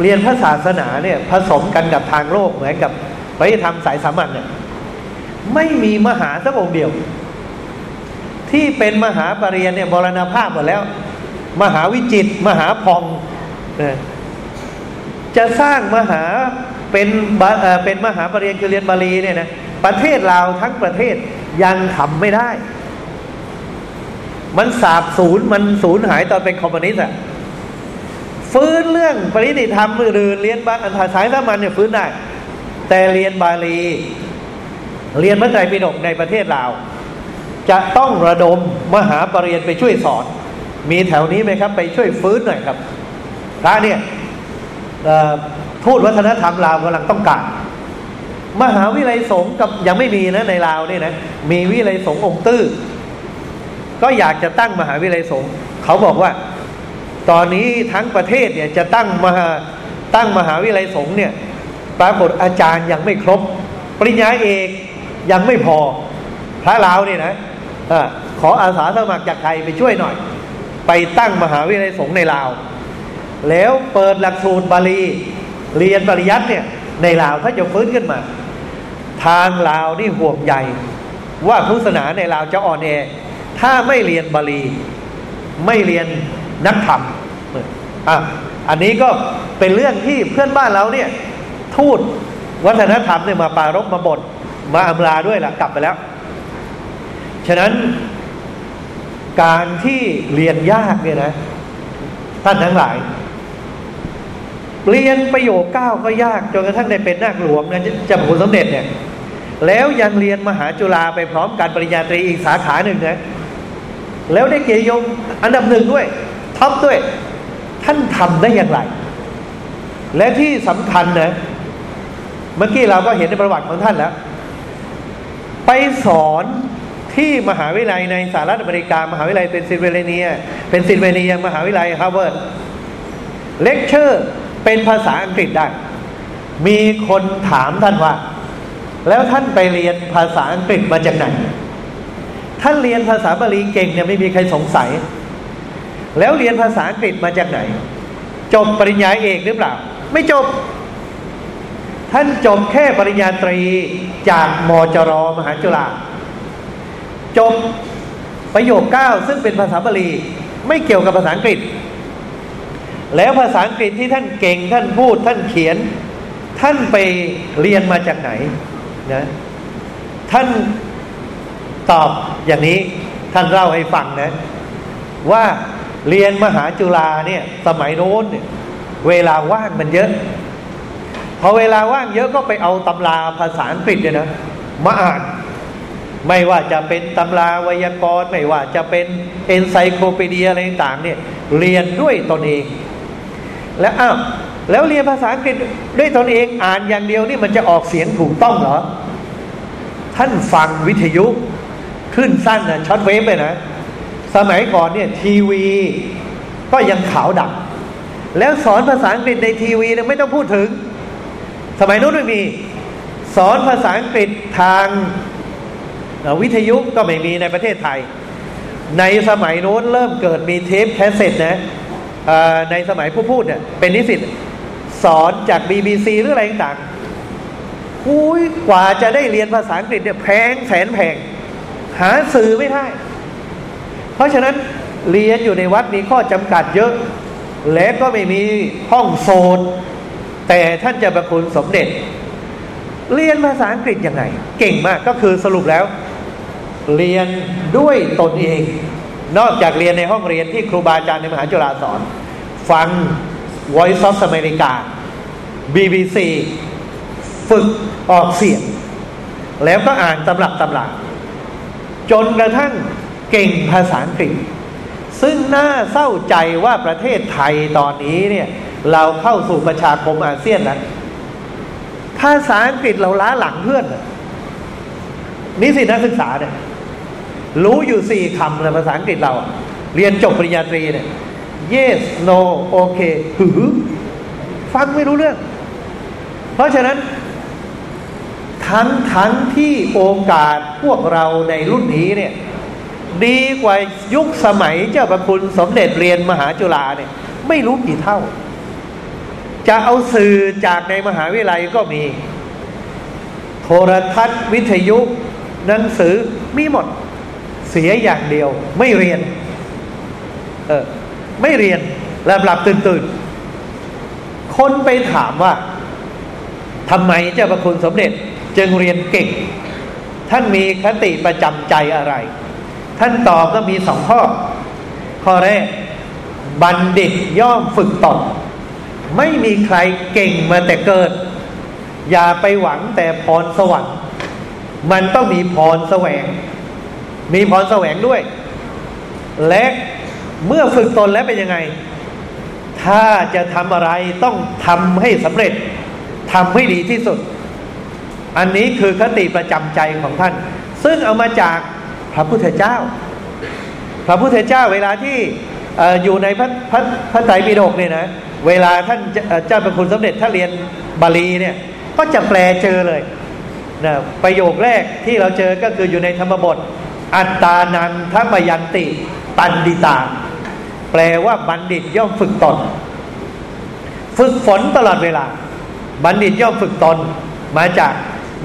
เรียนพระศาสนาเนี่ยผสมกันกับทางโลกเหมือนกับพระธรรมสายสามัญเนี่ยไม่มีมหาสักองค์เดียว ที่เป็นมหาปรริญญาเนี่ยบรณภาพหมดแล้ว มหาวิจิต มหาพองจะสร้างมหาเป็นเป็นมหาปรริญญาคือเรียนบาลีเนี่ยนะประเทศลาวทั้งประเทศยังทำไม่ได้ มันสาบสูญมันสูญหายตอนเป็นคอมมิวนิสต์อะ ฟื้นเรื่องปริณิธรรมมือรืนเรียนบาอันทาสายถ้ามันเนี่ยฟื้นได้ แต่เรียนบาลี เรียนพระไตรปิฎกในประเทศลาว จะต้องระดมมหาปรริญญาไปช่วยสอน มีแถวนี้ไหมครับ ไปช่วยฟื้นหน่อยครับพระเนี่ยทูตวัฒนธรรมลาวกำลังต้องการมหาวิไลสงฆ์กับยังไม่มีนะในลาวนี่นะมีวิไลสงฆ์องค์ตื้อก็อยากจะตั้งมหาวิทยาลัยสงฆ์เขาบอกว่า ตอนนี้ทั้งประเทศเนี่ยจะตั้งมหาตั้งมหาวิทยาลัยสงฆ์เนี่ยปรากฏอาจารย์ยังไม่ครบ ปริญญาเอกยังไม่พอ พระลาวเนี่ยนะอะขออาสาสมัครจากไทยไปช่วยหน่อย ไปตั้งมหาวิทยาลัยสงฆ์ในลาว แล้วเปิดหลักสูตรบาลี เรียนปริยัติเนี่ยในลาวถ้าจะฟื้นขึ้นมา ทางลาวนี่ห่วงใหญ่ว่าพุทธศาสนาในลาวจะอ่อนแอถ้าไม่เรียนบาลี ไม่เรียน นักธรรมอะอันนี้ก็เป็นเรื่องที่เพื่อนบ้านเราเนี่ย ทูตวัฒนธรรมเนี่ยมาปารบมาบทมาอำลาด้วยละกลับไปแล้ว ฉะนั้นการที่เรียนยากเนี่ยนะ ท่านทั้งหลาย เรียนประโยคเก้าก็ยากจนกระทั่งได้เป็นนาคหลวงนะจะผลสำเร็จเนี่ย แล้วยังเรียนมหาจุฬาไปพร้อมกันปริญญาตรีอีกสาขาหนึ่งนะ แล้วได้เกียรติยศอันดับหนึ่งด้วย top ด้วย ท่านทำได้อย่างไร และที่สำคัญนะเมื่อกี้เราก็เห็นในประวัติของท่านแล้ว ไปสอนที่มหาวิทยาลัยในสหรัฐอเมริกามหาวิทยาลัยเพนซิลเวเนีย เพนซิลเวเนีย มหาวิทยาลัยฮาร์วาร์ดเลคเชอร์เป็นภาษาอังกฤษได้ มีคนถามท่านว่า แล้วท่านไปเรียนภาษาอังกฤษมาจากไหน ท่านเรียนภาษาบาลีเก่งเนี่ยไม่มีใครสงสัย แล้วเรียนภาษาอังกฤษมาจากไหน จบปริญญาเอกหรือเปล่า ไม่จบ ท่านจบแค่ปริญญาตรีจากมจรมหาจุฬาจบประโยคเก้าซึ่งเป็นภาษาบาลีไม่เกี่ยวกับภาษาอังกฤษ แล้วภาษาอังกฤษที่ท่านเก่งท่านพูดท่านเขียน ท่านไปเรียนมาจากไหนนะท่านตอบอย่างนี้ท่านเล่าให้ฟังนะ ว่า เรียนมหาจุฬาเนี่ย สมัยโน้นเนี่ย เวลาว่างมันเยอะพอเวลาว่างเยอะก็ไปเอาตำราภาษาอังกฤษเนี่ยนะมาอ่านไม่ว่าจะเป็นตำราไวยากรณ์ไม่ว่าจะเป็นเอนไซโคลปีเดียอะไรต่างเนี่ยเรียนด้วยตนเอง แล้วอ้าวแล้วเรียนภาษาอังกฤษด้วยตนเองอ่านอย่างเดียวนี่มันจะออกเสียงถูกต้องเหรอ ท่านฟังวิทยุ ขึ้นสั้นนะช็อตเวฟไปนะ สมัยก่อนเนี่ยทีวีก็ยังขาวดำแล้วสอนภาษาอังกฤษในทีวีเนี่ยไม่ต้องพูดถึง สมัยนู้นไม่มี สอนภาษาอังกฤษทางวิทยุก็ไม่มีในประเทศไทย ในสมัยโน้นเริ่มเกิดมีเทปแคสเซ็ตนะในสมัยผู้พูดเนี่ยเป็นนิสิตสอนจาก BBC หรืออะไรต่างคุยกว่าจะได้เรียนภาษาอังกฤษเนี่ยแพงแสนแพง หาสื่อไม่ได้ เพราะฉะนั้นเรียนอยู่ในวัดมีข้อจำกัดเยอะ และก็ไม่มีห้องโซน แต่ท่านจะประคุณสมเด็จ เรียนภาษาอังกฤษยังไง เก่งมากก็คือสรุปแล้ว เรียนด้วยตนเอง นอกจากเรียนในห้องเรียนที่ครูบาอาจารย์ในมหาจุฬาสอน ฟัง Voice of America BBC ฝึกออกเสียง แล้วก็อ่านตำรับตำราจนกระทั่ง เก่งภาษาอังกฤษ ซึ่งน่าเศร้าใจว่าประเทศไทยตอนนี้เนี่ยเราเข้าสู่ประชาคมอาเซียนแล้วภาษาอังกฤษเราล้าหลังเพื่อนนี่สินักศึกษาเนี่ยรู้อยู่สี่คำในภาษาอังกฤษเรา เรียนจบปริญญาตรีเนี่ย yes no okay หือฟังไม่รู้เรื่อง เพราะฉะนั้น ทั้งทั้งที่โอกาสพวกเราในรุ่นนี้เนี่ย ดีกว่ายุคสมัยเจ้าประคุณสมเด็จเรียนมหาจุฬาเนี่ย ไม่รู้กี่เท่า จะเอาสื่อจากในมหาวิทยาลัยก็มี โทรทัศน์วิทยุหนังสือมีหมดเสียอย่างเดียว ไม่เรียน เออ ไม่เรียนหลับหลับตื่นตื่นคนไปถามว่าทำไมเจ้าพระคุณสมเด็จจึงเรียนเก่ง ท่านมีคติประจำใจอะไร ท่านตอบก็มีสองข้อ ข้อแรก บัณฑิตย่อมฝึกตนไม่มีใครเก่งมาแต่เกิด อย่าไปหวังแต่พรสวรรค์ มันต้องมีพรแสวง มีพรแสวงด้วย และเมื่อฝึกตนแล้วเป็นยังไง ถ้าจะทำอะไรต้องทำให้สำเร็จทำให้ดีที่สุด อันนี้คือคติประจำใจของท่าน ซึ่งเอามาจาก พระพุทธเจ้า พระพุทธเจ้าเวลาที่อยู่ในพระพระพระไตรปิฎกเนี่ยนะเวลาท่านเจ้าเประคุณสมเด็จถ้าเรียนบาลีเนี่ยก็จะแปลเจอเลยนะประโยคแรกที่เราเจอก็คืออยู่ในธรรมบท อัตตานันทมยันติ ปันดิตา แปลว่าบัณฑิตย่อมฝึกตน ฝึกฝนตลอดเวลา บัณฑิตย่อมฝึกตนมาจาก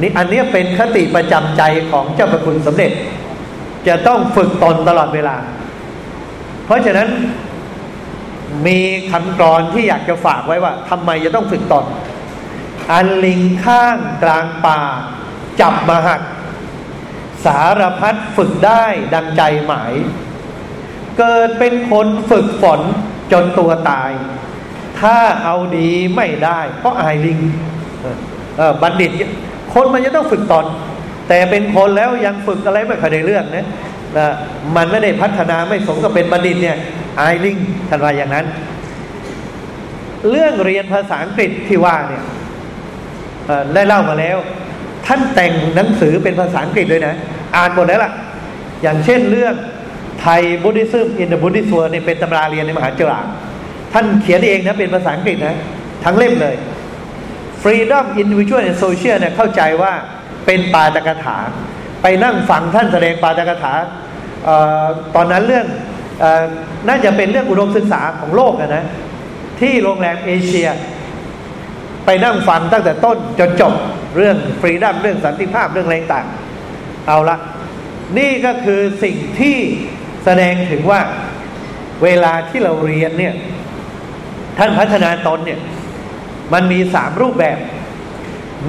นี่อันนี้เป็นคติประจำใจของเจ้าพระคุณสมเด็จ จะต้องฝึกตนตลอดเวลา เพราะฉะนั้นมีคำกรอนที่อยากจะฝากไว้ว่าทำไมจะต้องฝึกตน อันลิงข้างกลางป่า จับมาหัก สารพัดฝึกได้ดังใจหมาย เกิดเป็นคนฝึกฝนจนตัวตาย ถ้าเอาดีไม่ได้ ก็อายลิงบัณฑิตคนมันจะต้องฝึกตน แต่เป็นคนแล้วยังฝึกอะไรไม่ค่อยได้เรื่องนะนะมันไม่ได้พัฒนาไม่สมกับเป็นบัณฑิตเนี่ยอายลิงท่านว่าอย่างนั้น เรื่องเรียนภาษาอังกฤษที่ว่าเนี่ยได้เล่ามาแล้ว ท่านแต่งหนังสือเป็นภาษาอังกฤษเลยนะ อ่านหมดแล้วล่ะ อย่างเช่นเรื่องไทยบุติซึมอินเดบุติสวเนี่ยเป็นตำราเรียนในมหาจุฬาท่านเขียนเองนะเป็นภาษาอังกฤษนะ ทั้งเล่มเลย Freedom Individual and Social เนี่ยเข้าใจว่า เป็นปาตกถา ไปนั่งฟังท่านแสดงปาตกถาตอนนั้นเรื่องอน่าจะเป็นเรื่องอุดมศึกษาของโลกนะ ที่โรงแรมเอเชีย ไปนั่งฟังตั้งแต่ต้นจนจบเรื่องฟรีดัมเรื่องสันติภาพเรื่องอะไรต่างเอาละนี่ก็คือสิ่งที่แสดงถึงว่าเวลาที่เราเรียนเนี่ยท่านพัฒนาตนเนี่ยมันมีสามรูปแบบ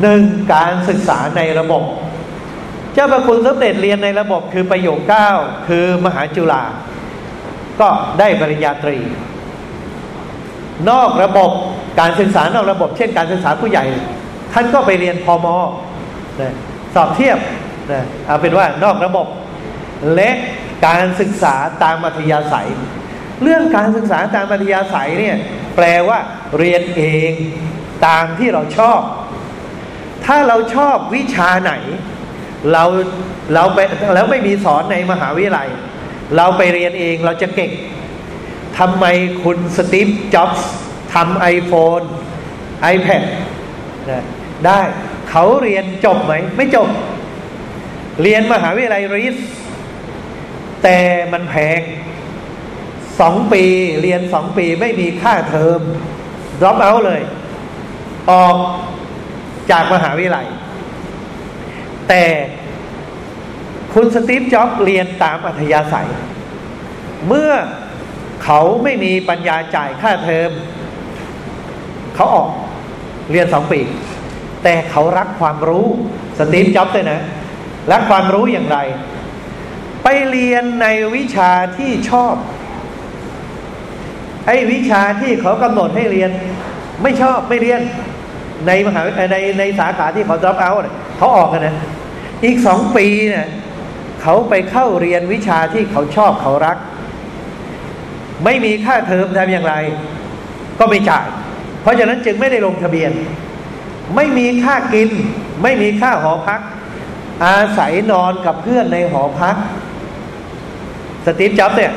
หนึ่งการศึกษาในระบบ เจ้าประคุณสมเด็จเรียนในระบบคือประโยคเก้าคือมหาจุฬาก็ได้ปริญญาตรี นอกระบบการศึกษานอกระบบ เช่นการศึกษาผู้ใหญ่ ท่านก็ไปเรียนพอมอสอบเทียบนะเอาเป็นว่านอกระบบ และการศึกษาตามอัธยาศัย เรื่องการศึกษาตามอัธยาศัยเนี่ยแปลว่าเรียนเองตามที่เราชอบ ถ้าเราชอบวิชาไหน เราเราไปแล้วไม่มีสอนในมหาวิทยาลัย เราไปเรียนเองเราจะเก่งทำไมคุณสตีฟจ็อบส์ทำไอโฟนไอแพดได้เขาเรียนจบไหม ไม่จบ เรียนมหาวิทยาลัยริสแต่มันแพงสองปีเรียนสองปีไม่มีค่าเทอม drop out เลย ออก จากมหาวิทยาลัย แต่คุณสตีฟจ็อบเรียนตามอัธยาศัย เมื่อเขาไม่มีปัญญาจ่ายค่าเทอม เขาออกเรียนสองปี แต่เขารักความรู้สตีฟจ็อบเลยนะ รักความรู้อย่างไร ไปเรียนในวิชาที่ชอบ ไอ้วิชาที่เขากำหนดให้เรียน ไม่ชอบไม่เรียน ในมหาในในสาขาที่เขา drop out เขาออกกันนะอีกสองปีเนะี่ยเขาไปเข้าเรียนวิชาที่เขาชอบเขารัก ไม่มีค่าเทอมทำอย่างไร ก็ไม่จ่าย เพราะฉะนั้นจึงไม่ได้ลงทะเบียน ไม่มีค่ากิน ไม่มีค่าหอพัก อาศัยนอนกับเพื่อนในหอพัก สตีฟจ็อบเนี่ย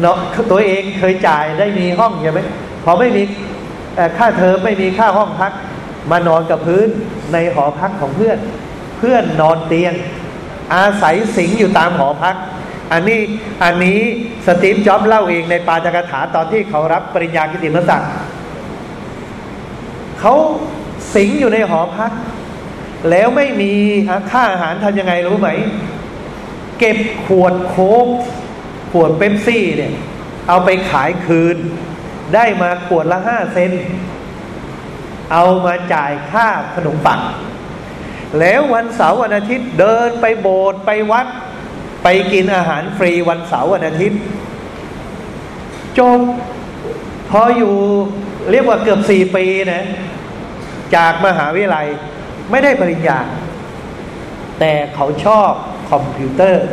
เนาะตัวเองเคยจ่ายได้มีห้องใช่ไหมพอไม่มีค่าเทอมไม่มีค่าห้องพัก มานอนกับพื้นในหอพักของเพื่อน เพื่อนนอนเตียง อาศัยสิงอยู่ตามหอพัก อันนี้อันนี้สตีฟจ็อบเล่าเองในปาจกถาตอนที่เขารับปริญญากิติมศักดิ์เขาสิงอยู่ในหอพัก แล้วไม่มีค่าอาหารทำยังไงรู้ไหม เก็บขวดโค้กขวดเป๊ปซี่เนี่ย เอาไปขายคืน ได้มาขวดละห้าเซน เอามาจ่ายค่าขนมปัง แล้ววันเสาร์วันอาทิตย์เดินไปโบสถ์ไปวัด ไปกินอาหารฟรีวันเสาร์วันอาทิตย์จบพออยู่เรียกว่าเกือบสี่ปีนะจากมหาวิทยาลัยไม่ได้ปริญญา แต่เขาชอบคอมพิวเตอร์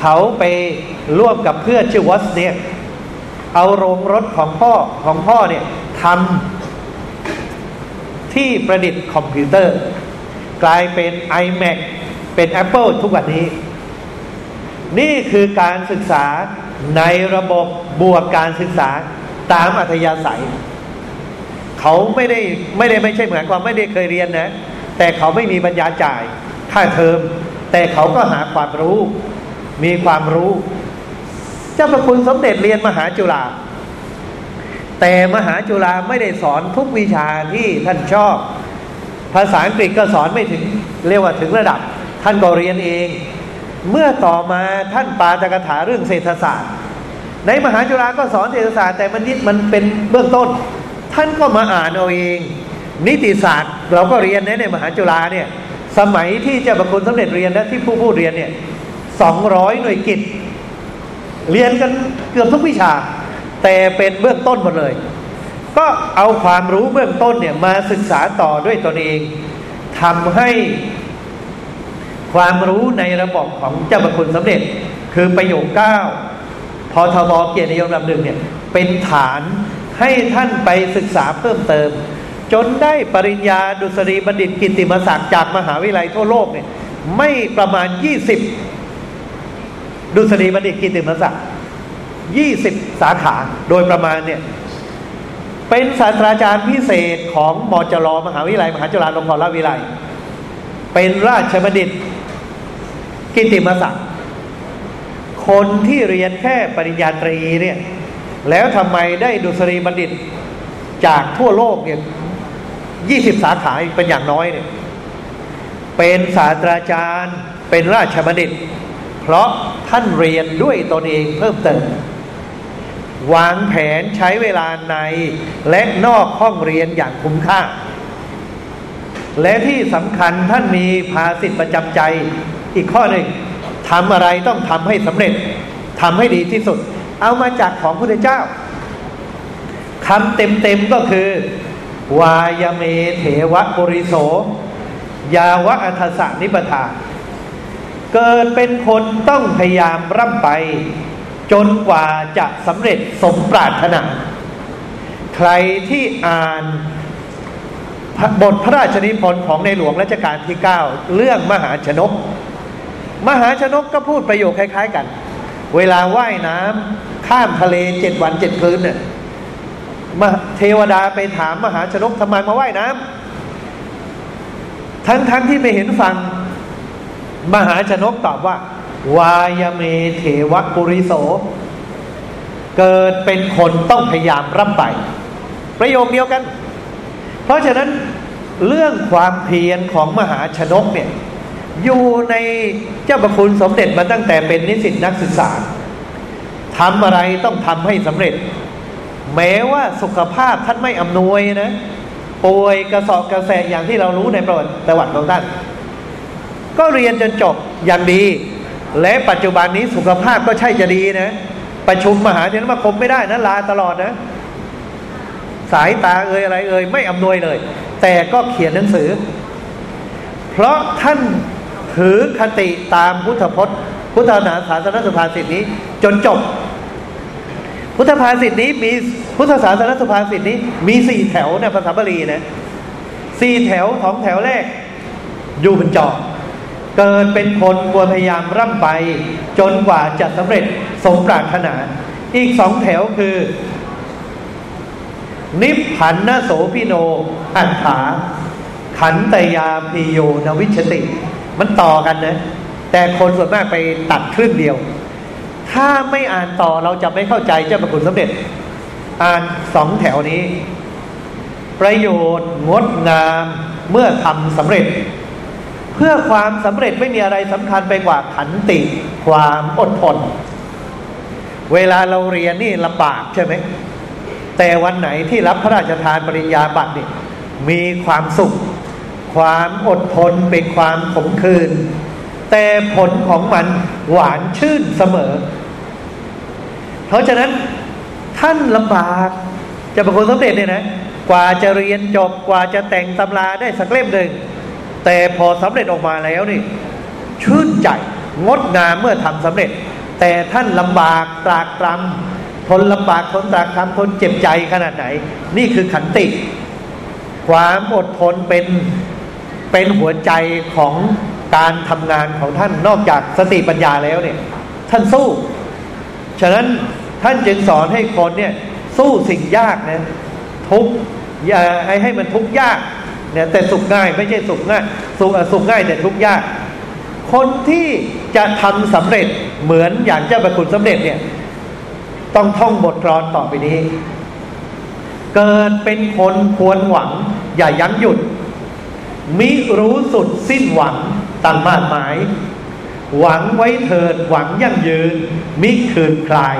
เขาไปร่วมกับเพื่อนชื่อวอสเนี่ยเอาโรงรถของพ่อของพ่อเนี่ยทำ ที่ประดิษฐ์คอมพิวเตอร์ กลายเป็น iMac เป็น Apple ทุกวันนี้ นี่คือการศึกษาในระบบบวกการศึกษาตามอัธยาศัย เขาไม่ได้ไม่ได้ไม่ใช่เหมือนความไม่ได้เคยเรียนนะ แต่เขาไม่มีปัญญาจ่ายค่าเทอม แต่เขาก็หาความรู้ มีความรู้ เจ้าพระคุณสมเด็จเรียนมหาจุฬา แต่มหาจุฬาไม่ได้สอนทุกวิชาที่ท่านชอบ ภาษาอังกฤษก็สอนไม่ถึงเรียกว่าถึงระดับ ท่านก็เรียนเอง เมื่อต่อมาท่านปาตกถาเรื่องเศรษฐศาสตร์ ในมหาจุฬาก็สอนเศรษฐศาสตร์แต่มันนิดมันเป็นเบื้องต้น ท่านก็มาอ่านเอาเอง นิติศาสตร์เราก็เรียนในมหาจุฬาเนี่ยสมัยที่เจ้าประคุณสมเด็จเรียนและที่ผู้ผู้เรียนเนี่ยสองร้อยหน่วยกิจ เรียนกันเกือบทุกวิชา แต่เป็นเบื้องต้นหมดเลย ก็เอาความรู้เบื้องต้นเนี่ยมาศึกษาต่อด้วยตนเองทำให้ความรู้ในระบบของเจ้าประคุณสมเด็จ คือประโยคเก้าพอทบเกียรตินิยมลำหนึ่งเนี่ยเป็นฐานให้ท่านไปศึกษาเพิ่มเติม จนได้ปริญญาดุษฎีบัณฑิตกิติมศักดิ์จากมหาวิทยาลัยทั่วโลกเนี่ยไม่ประมาณยี่สิบดุษฎีบัณฑิตกิติมศักดิ์ ยี่สิบสาขาโดยประมาณเนี่ยเป็นศาสตราจารย์พิเศษของมจรมหาวิทยาลัยมหาจุฬาลงกรณราชวิทยาลัย เป็นราชบัณฑิต กิติมศักดิ์คนที่เรียนแค่ปริญญาตรีเนี่ยแล้วทำไมได้ดุษฎีบัณฑิตจากทั่วโลกเนี่ยยี่สิบสาขาเป็นอย่างน้อยเนี่ยเป็นศาสตราจารย์เป็นราชบัณฑิต เพราะท่านเรียนด้วยตนเองเพิ่มเติม วางแผนใช้เวลาในและนอกห้องเรียนอย่างคุ้มค่า และที่สำคัญท่านมีภาษิตประจำใจอีกข้อหนึ่งทำอะไรต้องทำให้สำเร็จทำให้ดีที่สุด เอามาจากของพระพุทธเจ้าคำเต็มๆก็คือ วายเมเถวะปริโส ยาวะอัทสะนิปทา เกิดเป็นคนต้องพยายามร่ำไป จนกว่าจะสำเร็จสมปรารถนา ใครที่อ่านบทพระราชนิพนธ์ของในหลวงรัชกาลที่ 9 เรื่องมหาชนก มหาชนกก็พูดประโยคคล้าย ๆ กัน เวลาว่ายน้ำข้ามทะเลเจ็ดวันเจ็ดคืนเนี่ยเทวดาไปถามมหาชนกทำไมมาว่ายน้ำทั้งๆทที่ไม่เห็นฟังมหาชนกตอบว่า วายเมเถวปุริโส เกิดเป็นคนต้องพยายามร่ำไป ประโยคเดียวกัน เพราะฉะนั้นเรื่องความเพียรของมหาชนกเนี่ยอยู่ในเจ้าประคุณสมเด็จมาตั้งแต่เป็นนิสิตนักศึกษาทำอะไรต้องทำให้สำเร็จ แม้ว่าสุขภาพท่านไม่อำนวยนะป่วยกระสอบกระแสอย่างที่เรารู้ในประวัติประวัติของท่าน ก็เรียนจนจบอย่างดี และปัจจุบันนี้สุขภาพก็ใช่จะดีนะ ประชุมมหาเถรสมาคมไม่ได้นะลาตลอดนะ สายตาเอ่ยอะไรเอ่ยไม่อำนวยเลย แต่ก็เขียนหนังสือ เพราะท่านถือคติตามพุทธพจน์ พุทธศาสนาสุภาษิตนี้ จนจบ พุทธภาษิตนี้มีพุทธศาสนสุภาษิตนี้ มีสี่แถวในภาษาบาลีนะสี่แถวของแถวแรกอยู่เป็นจอ เกิดเป็นคนควรพยายามร่ำไป จนกว่าจะสำเร็จสมปรารถนา อีกสองแถวคือ นิพพันนโสพิโน อัฏฐา ขันตยาพิโยนวิชติ มันต่อกันนะ แต่คนส่วนมากไปตัดครึ่งเดียว ถ้าไม่อ่านต่อเราจะไม่เข้าใจเจ้าประคุณสมเด็จ อ่านสองแถวนี้ ประโยชน์งดงามเมื่อทำสำเร็จ เพื่อความสำเร็จไม่มีอะไรสำคัญไปกว่าขันติ ความอดทน เวลาเราเรียนนี่ลำบากใช่ไหม แต่วันไหนที่รับพระราชทานปริญญาบัตรนี่มีความสุข ความอดทนเป็นความขมขื่นแต่ผลของมันหวานชื่นเสมอ เพราะฉะนั้นท่านลำบากจะเป็นคนสำเร็จเนี่ยนะ กว่าจะเรียนจบกว่าจะแต่งตำราได้สักเล่มหนึ่ง แต่พอสำเร็จออกมาแล้วนี่ชื่นใจงดงามเมื่อทำสำเร็จ แต่ท่านลำบากตรากตรำทนลำบากทนตรากตรำทนเจ็บใจขนาดไหน นี่คือขันติ ความอดทนเป็นเป็นหัวใจของการทำงานของท่านนอกจากสติปัญญาแล้วเนี่ย ท่านสู้ ฉะนั้นท่านจึงสอนให้คนเนี่ย สู้สิ่งยากนะทุกอย่าให้ให้มันทุกยาก เนี่ยแต่สุขง่ายไม่ใช่สุขง่ายสุขสุขง่ายแต่ทุกยาก คนที่จะทำสำเร็จเหมือนอย่างเจ้าประคุณสำเร็จเนี่ย ต้องท่องบทกลอนต่อไปนี้ เกิดเป็นคนควรหวัง อย่ายั้งหยุด มิรู้สุดสิ้นหวังตั้งมาดหมาย หวังไว้เถิดหวังยั่งยืน มิคืนคลาย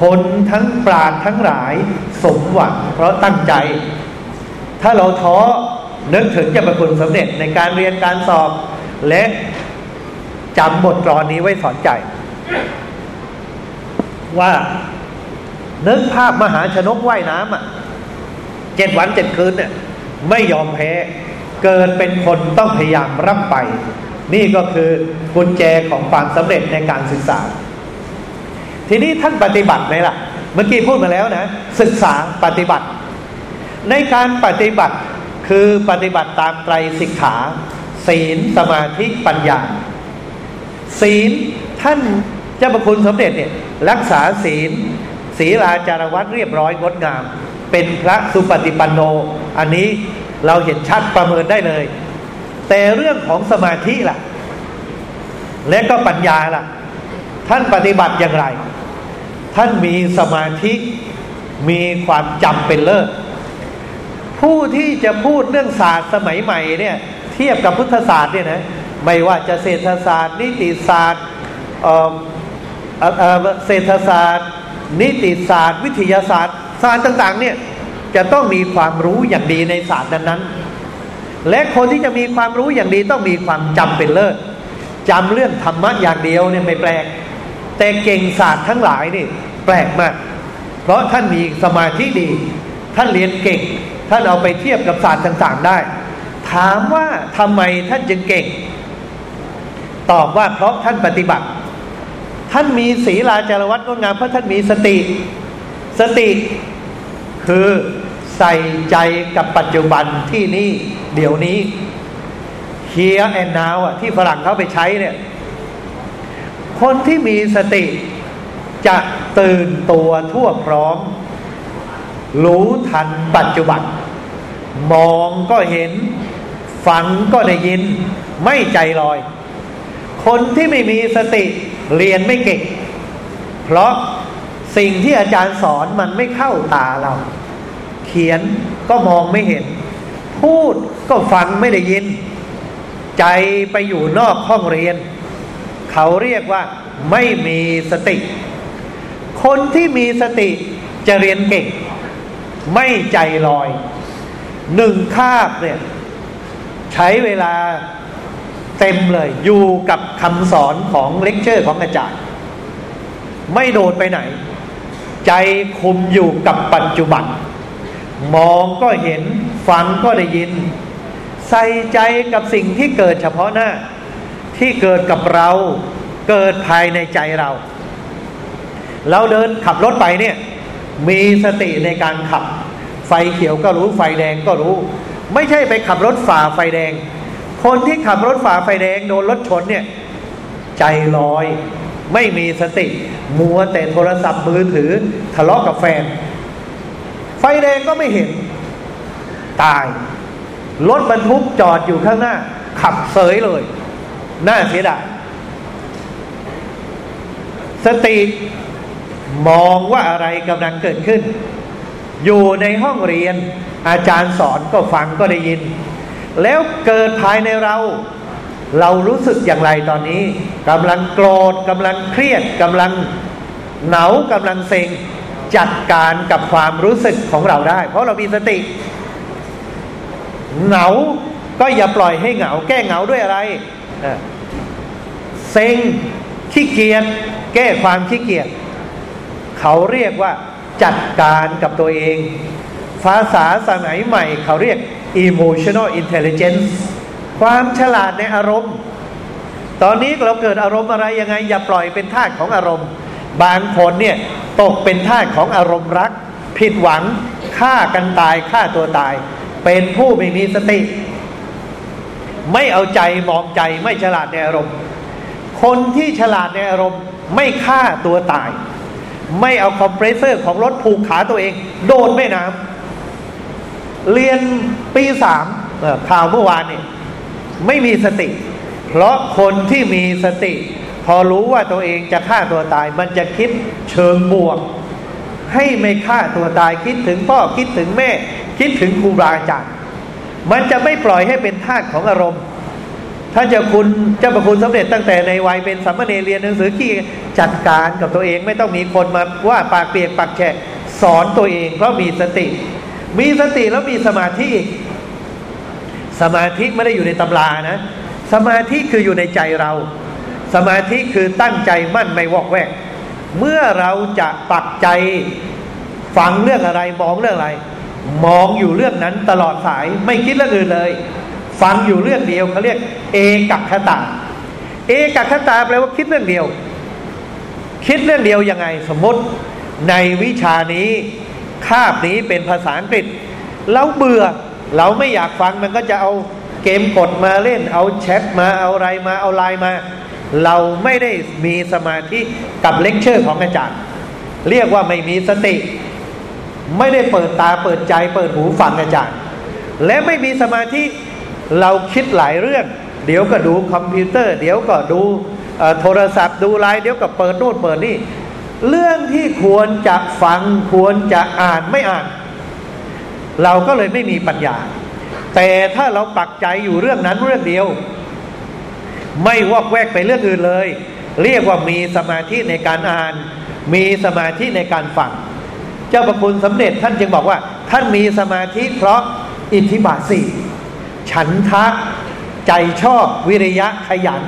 คนทั้งปราดทั้งหลาย สมหวังเพราะตั้งใจ ถ้าเราท้อนึกถึงจะประคุณสำเร็จในการเรียนการสอบและจำบทกลอนนี้ไว้สอนใจ ว่านึกภาพมหาชนกว่ายน้ำอะเจ็ดวันเจ็ดคืนเนี่ยไม่ยอมแพ้เกิดเป็นคนต้องพยายามร่ำไป นี่ก็คือกุญแจของความสำเร็จในการศึกษา ทีนี้ท่านปฏิบัติไหมล่ะ เมื่อกี้พูดมาแล้วนะ ศึกษาปฏิบัติ ในการปฏิบัติคือปฏิบัติตามไตรสิกขา ศีลสมาธิปัญญา ศีลท่านเจ้าประคุณสมเด็จเนี่ยรักษาศีล ศีลาจารวัตเรียบร้อยงดงาม เป็นพระสุปฏิปันโน อันนี้เราเห็นชัดประเมินได้เลย แต่เรื่องของสมาธิล่ะ และก็ปัญญาล่ะ ท่านปฏิบัติอย่างไร ท่านมีสมาธิมีความจำเป็นเลิศ ผู้ที่จะพูดเรื่องศาสตร์สมัยใหม่เนี่ยเทียบกับพุทธศาสตร์เนี่ยนะไม่ว่าจะเศรษฐศาสตร์ นิติศาสตร์เศรษฐศาสตร์ นิติศาสตร์ วิทยาศาสตร์ศาสตร์ต่างๆเนี่ยจะต้องมีความรู้อย่างดีในศาสตร์นั้นๆและคนที่จะมีความรู้อย่างดีต้องมีความจำเป็นเลิศจำเรื่องธรรมะอย่างเดียวเนี่ยไม่แปลก แต่เก่งศาสตร์ทั้งหลายนี่แปลกมาก เพราะท่านมีสมาธิดี ท่านเรียนเก่ง ท่านเอาไปเทียบกับศาสตร์ต่างๆได้ ถามว่าทำไมท่านจึงเก่ง ตอบว่าเพราะท่านปฏิบัติ ท่านมีศีลาจารวัตงดงามเพราะท่านมีสติ สติคือใส่ใจกับปัจจุบันที่นี่เดี๋ยวนี้ here and now อะที่ฝรั่งเขาไปใช้เนี่ย คนที่มีสติจะตื่นตัวทั่วพร้อม รู้ทันปัจจุบัน มองก็เห็น ฟังก็ได้ยิน ไม่ใจลอย คนที่ไม่มีสติเรียนไม่เก่ง เพราะสิ่งที่อาจารย์สอนมันไม่เข้าตาเรา เขียนก็มองไม่เห็น พูดก็ฟังไม่ได้ยิน ใจไปอยู่นอกห้องเรียน เขาเรียกว่าไม่มีสติ คนที่มีสติจะเรียนเก่ง ไม่ใจลอยหนึ่งคาบเนี่ย ใช้เวลาเต็มเลย อยู่กับคำสอนของเลคเชอร์ของอาจารย์ ไม่โดดไปไหน ใจคุมอยู่กับปัจจุบัน มองก็เห็น ฟังก็ได้ยิน ใส่ใจกับสิ่งที่เกิดเฉพาะหน้า ที่เกิดกับเราเกิดภายในใจเรา เราเดินขับรถไปเนี่ย มีสติในการขับ ไฟเขียวก็รู้ไฟแดงก็รู้ ไม่ใช่ไปขับรถฝ่าไฟแดง คนที่ขับรถฝ่าไฟแดงโดนรถชนเนี่ย ใจลอย ไม่มีสติ มัวแต่โทรศัพท์มือถือทะเลาะกับแฟน ไฟแดงก็ไม่เห็น ตาย รถบรรทุกจอดอยู่ข้างหน้า ขับเสยเลย น่าเสียดายสติ มองว่าอะไรกำลังเกิดขึ้น อยู่ในห้องเรียน อาจารย์สอนก็ฟังก็ได้ยิน แล้วเกิดภายในเรา เรารู้สึกอย่างไรตอนนี้กำลังโกรธกำลังเครียดกำลังเหนากำลังเซ็งจัดการกับความรู้สึกของเราได้ เพราะเรามีสติ เหงา ก็อย่าปล่อยให้เหงา แก้เหงาด้วยอะไรเซ็งขี้เกียจแก้ความขี้เกียจ เขาเรียกว่าจัดการกับตัวเอง ภาษาสมัยใหม่ เขาเรียก emotional intelligence ความฉลาดในอารมณ์ ตอนนี้เราเกิดอารมณ์อะไรยังไง อย่าปล่อยเป็นทาสของอารมณ์ บางคนเนี่ยตกเป็นทาสของอารมณ์รัก ผิดหวังฆ่ากันตายฆ่าตัวตาย เป็นผู้ไม่มีสติ ไม่เอาใจมองใจไม่ฉลาดในอารมณ์ คนที่ฉลาดในอารมณ์ไม่ฆ่าตัวตาย ไม่เอาคอมเพรสเซอร์ของรถผูกขาตัวเอง โดดแม่น้ำเรียนปีสามข่าวเมื่อวานนี่ไม่มีสติ เพราะคนที่มีสติ พอรู้ว่าตัวเองจะฆ่าตัวตาย มันจะคิดเชิงบวก ให้ไม่ฆ่าตัวตายคิดถึงพ่อคิดถึงแม่ คิดถึงครูบาอาจารย์มันจะไม่ปล่อยให้เป็นทาสของอารมณ์ ถ้าจะคุณเจ้าประคุณสำเร็จตั้งแต่ในวัยเป็นสัมมาเนเรียนหนังสือขี้จัดการกับตัวเองไม่ต้องมีคนมาว่าปากเปียกปากแฉะสอนตัวเองเพราะมีสติ มีสติแล้วมีสมาธิ สมาธิไม่ได้อยู่ในตำรานะ สมาธิคืออยู่ในใจเรา สมาธิคือตั้งใจมั่นไม่วอกแวก เมื่อเราจะปักใจฟังเรื่องอะไรมองเรื่องอะไร มองอยู่เรื่องนั้นตลอดสายไม่คิดเรื่องอื่นเลย ฟังอยู่เรื่องเดียวเขาเรียก เอกัคตา เอกัคตาแปลว่าคิดเรื่องเดียว คิดเรื่องเดียวยังไง สมมติในวิชานี้คาบนี้เป็นภาษาอังกฤษ เราเบื่อ เราไม่อยากฟังมันก็จะเอาเกมกดมาเล่น เอาแชทมาเอาอะไรมาเอาไลน์มา เราไม่ได้มีสมาธิกับเลคเชอร์ของอาจารย์ เรียกว่าไม่มีสติ ไม่ได้เปิดตาเปิดใจเปิดหูฟังอาจารย์ และไม่มีสมาธิ เราคิดหลายเรื่อง เดี๋ยวก็ดูคอมพิวเตอร์ เดี๋ยวก็ดูโทรศัพท์ดูไลน์เดี๋ยวก็เปิดโน้ตเปิดนี่เรื่องที่ควรจะฟังควรจะอ่านไม่อ่าน เราก็เลยไม่มีปัญญา แต่ถ้าเราปักใจอยู่เรื่องนั้นเรื่องเดียว ไม่วอกแวกไปเรื่องอื่นเลย เรียกว่ามีสมาธิในการอ่าน มีสมาธิในการฟัง เจ้าประคุณสำเร็จท่านจึงบอกว่า ท่านมีสมาธิเพราะอิทธิบาทสี่ ฉันทะใจชอบวิริยะขยัน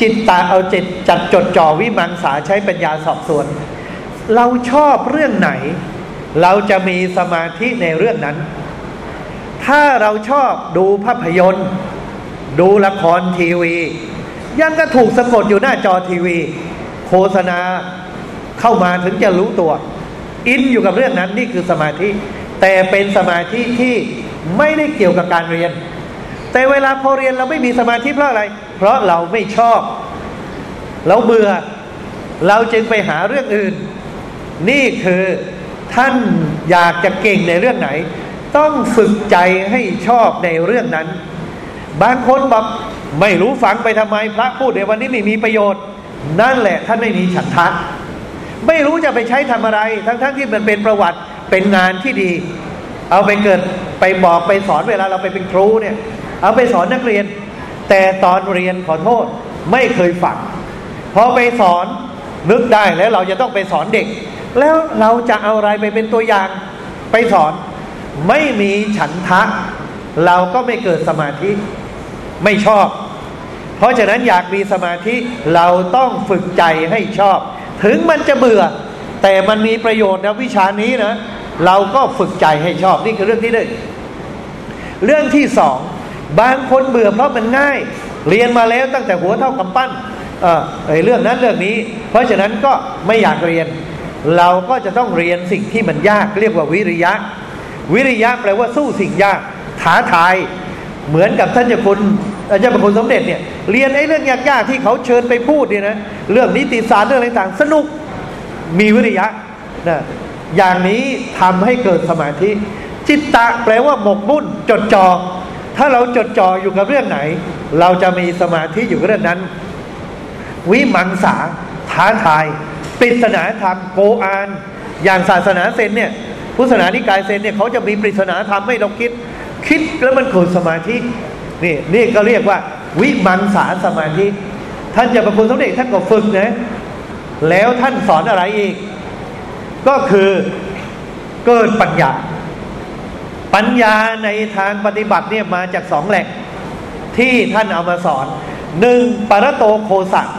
จิตตาเอาจิตจัดจดจ่อวิมังสาใช้ปัญญาสอบสวน เราชอบเรื่องไหน เราจะมีสมาธิในเรื่องนั้น ถ้าเราชอบดูภาพยนตร์ ดูละครทีวี ยังก็ถูกสะกดอยู่หน้าจอทีวี โฆษณาเข้ามาถึงจะรู้ตัว อินอยู่กับเรื่องนั้นนี่คือสมาธิ แต่เป็นสมาธิที่ไม่ได้เกี่ยวกับการเรียน แต่เวลาพอเรียนเราไม่มีสมาธิเพราะอะไร เพราะเราไม่ชอบ เราเบื่อ เราจึงไปหาเรื่องอื่น นี่คือท่านอยากจะเก่งในเรื่องไหน ต้องฝึกใจให้ชอบในเรื่องนั้น บางคนบอกไม่รู้ฟังไปทำไมพระพูดในวันนี้ไม่มีประโยชน์ นั่นแหละท่านไม่มีฉันทะไม่รู้จะไปใช้ทำอะไร ทั้งๆทที่มันเป็นประวัติเป็นงานที่ดี เอาไปเกิดไปบอกไปสอนเวลาเราไปเป็นครูเนี่ย เอาไปสอนนักเรียน แต่ตอนเรียนขอโทษไม่เคยฝังพอไปสอนนึกได้แล้วเราจะต้องไปสอนเด็ก แล้วเราจะเอาอะไรไปเป็นตัวอย่างไปสอน ไม่มีฉันทะ เราก็ไม่เกิดสมาธิไม่ชอบ เพราะฉะนั้นอยากมีสมาธิเราต้องฝึกใจให้ชอบ ถึงมันจะเบื่อ แต่มันมีประโยชน์นะวิชานี้นะ เราก็ฝึกใจให้ชอบนี่คือเรื่องที่หนึ่งเรื่องที่สอง บางคนเบื่อเพราะมันง่าย เรียนมาแล้วตั้งแต่หัวเท่ากำปั้นเออเรื่องนั้นเรื่องนี้ เพราะฉะนั้นก็ไม่อยากเรียน เราก็จะต้องเรียนสิ่งที่มันยาก เรียกว่าวิริยะ วิริยะแปลว่าสู้สิ่งยากท้าทายเหมือนกับท่านเจ้าคุณอาจารย์ประคุณสมเด็จเนี่ยเรียนไอ้เรื่องยากๆที่เขาเชิญไปพูดเนี่ยนะเรื่องนิติศาสตร์เรื่องอะไรต่างสนุกมีวิริยะนะอย่างนี้ทำให้เกิดสมาธิ จิตตะแปลว่าหมกมุ่นจดจอ่อ ถ้าเราจดจ่ออยู่กับเรื่องไหน เราจะมีสมาธิอยู่กับเรื่องนั้น วิมังสาท้าทายปริศนาธรรมโกอาน อย่างศาสนาเซนเนี่ยพุทธศาสนานิกายเซนเนี่ยเขาจะมีปริศนาธรรมให้เราคิด คิดแล้วมันเกิดสมาธินี่นี่ก็เรียกว่า วิมังสาสมาธิ ท่านจะประคุณสมเด็จท่านก็ฝึกนะแล้วท่านสอนอะไรอีก ก็คือเกิดปัญญา ปัญญาในทางปฏิบัติเนี่ยมาจากสองแหล่งที่ท่านเอามาสอนหนึ่งปรโตโคสัก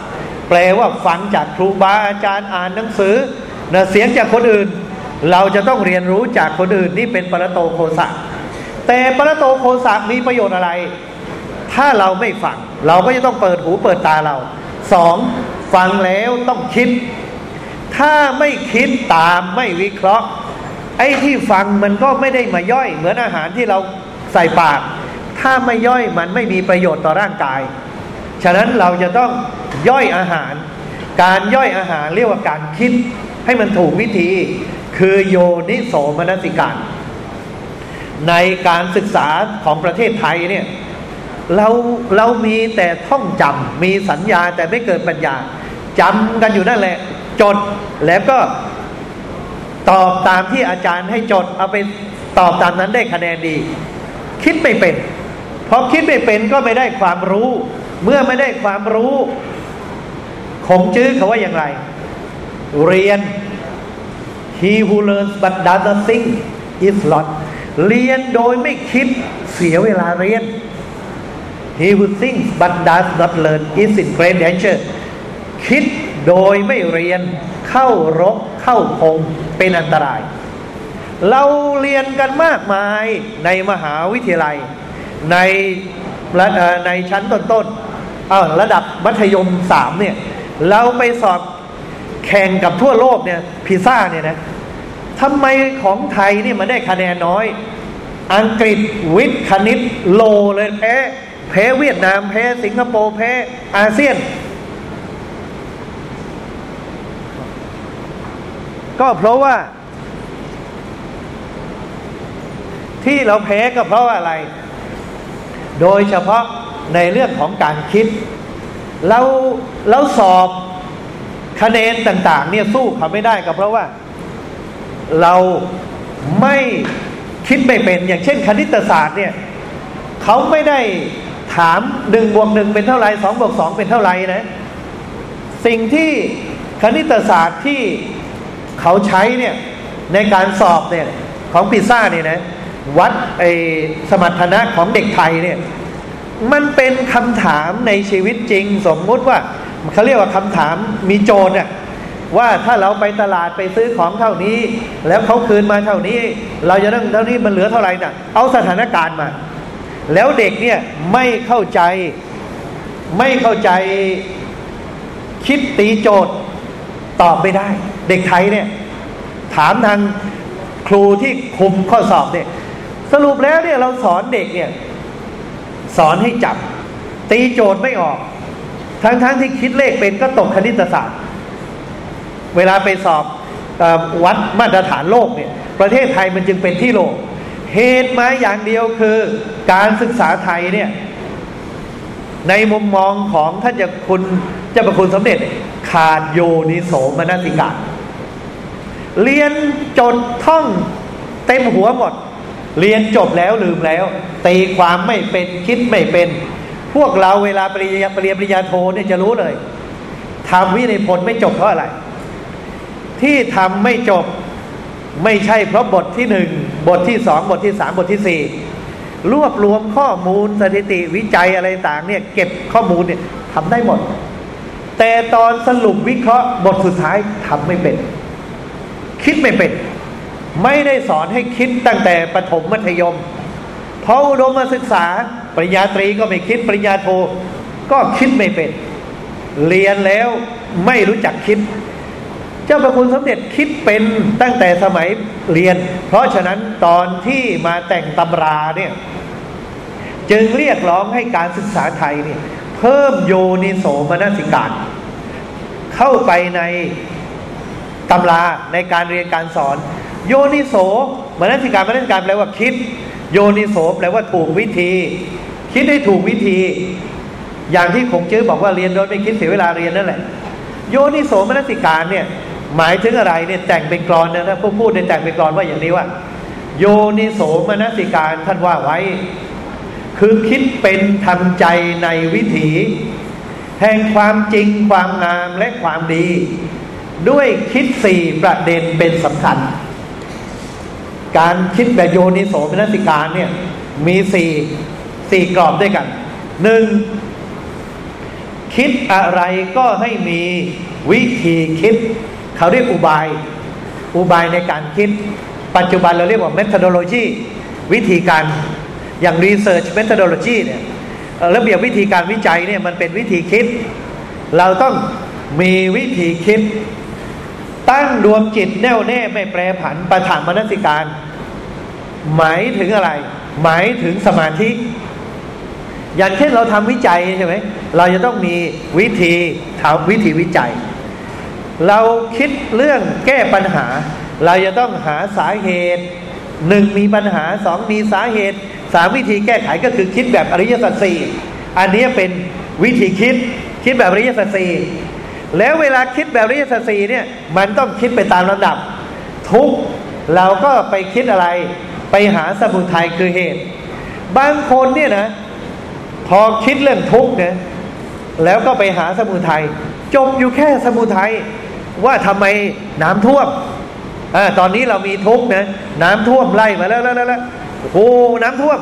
แปลว่าฟังจากครูบาอาจารย์อ่านหนังสือนะเสียงจากคนอื่น เราจะต้องเรียนรู้จากคนอื่นนี่เป็นปรโตโคสักแต่ปรโตโคสักมีประโยชน์อะไร ถ้าเราไม่ฟัง เราก็จะต้องเปิดหูเปิดตาเราสองฟังแล้วต้องคิด ถ้าไม่คิดตามไม่วิเคราะห์ ไอ้ที่ฟังมันก็ไม่ได้มาย่อย เหมือนอาหารที่เราใส่ปาก ถ้าไม่ย่อยมันไม่มีประโยชน์ต่อร่างกาย ฉะนั้นเราจะต้องย่อยอาหาร การย่อยอาหารเรียกว่าการคิดให้มันถูกวิธี คือโยนิโสมนสิการ ในการศึกษาของประเทศไทยเนี่ยเราเรามีแต่ท่องจำมีสัญญาแต่ไม่เกิดปัญญาจำกันอยู่นั่นแหละ จดแล้วก็ ตอบตามที่อาจารย์ให้จด เอาไปตอบตามนั้นได้คะแนนดี คิดไม่เป็นพอคิดไม่เป็นก็ไม่ได้ความรู้ เมื่อไม่ได้ความรู้คงจื้อเขาว่าอย่างไร เรียน he who learns but doesn't think is lost เรียนโดยไม่คิดเสียเวลาเรียน he who thinks but does not learn is in great danger คิด โดยไม่เรียนเข้ารกเข้าพงเป็นอันตราย เราเรียนกันมากมายในมหาวิทยาลัย ในในชั้นต้นๆระดับมัธยมสามเนี่ย เราไปสอบแข่งกับทั่วโลกเนี่ยพิซ่าเนี่ยนะทำไมของไทยนี่มันได้คะแนนน้อย อังกฤษวิทย์คณิตโลเลยแพ้แพ้เวียดนามแพ้สิงคโปร์แพ้อาเซียน ก็เพราะว่า ที่เราแพ้ก็เพราะว่าอะไร โดยเฉพาะในเรื่องของการคิดเราเราสอบคะแนนต่าง ๆ เนี่ยสู้เขาไม่ได้ก็เพราะว่า เราไม่คิดไม่เป็นอย่างเช่น คณิตศาสตร์เนี่ยเขาไม่ได้ถถามหนึ่งบวกหนึ่งเป็นเท่าไรสองบวกสองเป็นเท่าไรนะ สิ่งที่คณิตศาสตร์ที่ เขาใช้เนี่ยในการสอบเนี่ยของพิซซ่าเนี่ยนะวัดไอสมรรถนะของเด็กไทยเนี่ยมันเป็นคำถามในชีวิตจริงสมมุติว่าเขาเรียกว่าคำถามมีโจทย์เนี่ยว่าถ้าเราไปตลาดไปซื้อของเท่านี้ แล้วเขาคืนมาเท่านี้ เราจะต้องเท่านี้มันเหลือเท่าไหร่น่ะ เอาสถานการณ์มา แล้วเด็กเนี่ยไม่เข้าใจ ไม่เข้าใจคิดตีโจทย์ตอบไม่ได้ เด็กไทยเนี่ย ถามทางครูที่คุมข้อสอบเนี่ย สรุปแล้วเนี่ยเราสอนเด็กเนี่ย สอนให้จับ ตีโจทย์ไม่ออก ทั้งๆทที่คิดเลขเป็นก็ตกคณิตศาสตร์ เวลาไปสอบอวัดมาตรฐานโลกเนี่ย ประเทศไทยมันจึงเป็นที่โลก เหตุมาอย่างเดียวคือการศึกษาไทยเนี่ย ในมุมมองของท่านจะคุณเจ้าประคุณสมเด็จ ขาดโยนิโสมนสิกา เรียนจนท่องเต็มหัวหมด เรียนจบแล้วลืมแล้ว ตีความไม่เป็นคิดไม่เป็น พวกเราเวลาปริญญาปริญญาปริญญาโทเนี่ยจะรู้เลยทำวินัยพลไม่จบเพราะอะไร ที่ทำไม่จบไม่ใช่เพราะบทที่หนึ่งบทที่สองบทที่สามบทที่สี่รวบรวมข้อมูลสถิติวิจัยอะไรต่างเนี่ย เก็บข้อมูลเนี่ยทำได้หมด แต่ตอนสรุปวิเคราะห์บทสุดท้ายทำไม่เป็น คิดไม่เป็น ไม่ได้สอนให้คิดตั้งแต่ประถมมัธยมพออุดมศึกษา ปริญญาตรีก็ไม่คิดปริญญาโทก็คิดไม่เป็น เรียนแล้วไม่รู้จักคิด เจ้าประคุณสมเด็จคิดเป็นตั้งแต่สมัยเรียน เพราะฉะนั้นตอนที่มาแต่งตำราเนี่ย จึงเรียกร้องให้การศึกษาไทยเนี่ย เพิ่มโยนิโสมนสิการ เข้าไปใน ตำราในการเรียนการสอน โยนิโสมนสิการมนสิการแปลว่าคิด โยนิโสแปลว่าถูกวิธี คิดให้ถูกวิธี อย่างที่คงจื้อบอกว่าเรียนโดยไม่คิดเสียเวลาเรียนนั่นแหละ โยนิโสมนสิการเนี่ยหมายถึงอะไรเนี่ยแต่งเป็นกรอนนะถ้าผู้พูดในแต่งเป็นกรอนว่าอย่างนี้ว่า โยนิโสมนสิการท่านว่าไว้ คือคิดเป็นทำใจในวิถี แห่งความจริงความงามและความดี ด้วยคิดสี่ประเด็นเป็นสำคัญ การคิดแบบโยนิโสมนสิการเนี่ยมีสี่สี่กรอบด้วยกันหนึ่งคิดอะไรก็ให้มีวิธีคิด เขาเรียกอุบาย อุบายในการคิด ปัจจุบันเราเรียกว่า methodology วิธีการอย่าง research methodology เนี่ยระเบียบวิธีการวิจัยเนี่ยมันเป็นวิธีคิด เราต้องมีวิธีคิด ตั้งดวงจิตแน่วแน่ไม่แปรผันประถามมนสิการ หมายถึงอะไร หมายถึงสมาธิ อย่างเช่นเราทำวิจัยใช่ไหมเราจะต้องมีวิธีทำวิธีวิจัย เราคิดเรื่องแก้ปัญหา เราจะต้องหาสาเหตุหนึ่งมีปัญหาสองมีสาเหตุสามวิธีแก้ไขก็คือคิดแบบอริยสัจสี่อันนี้เป็นวิธีคิดคิดแบบอริยสัจสี่ แล้วเวลาคิดแบบริยสัจสีเนี่ยมันต้องคิดไปตามลำดับ ทุกเราก็ไปคิดอะไรไปหาสมุทัยคือเหตุ บางคนเนี่ยนะ พอคิดเรื่องทุกเนี่ยแล้วก็ไปหาสมุทัยจบอยู่แค่สมุทัยว่าทำไมน้ำท่วมอตอนนี้เรามีทุกนะ น้ำท่วมไล่มาแล้วแล้วแล้วโอ้น้ำท่วม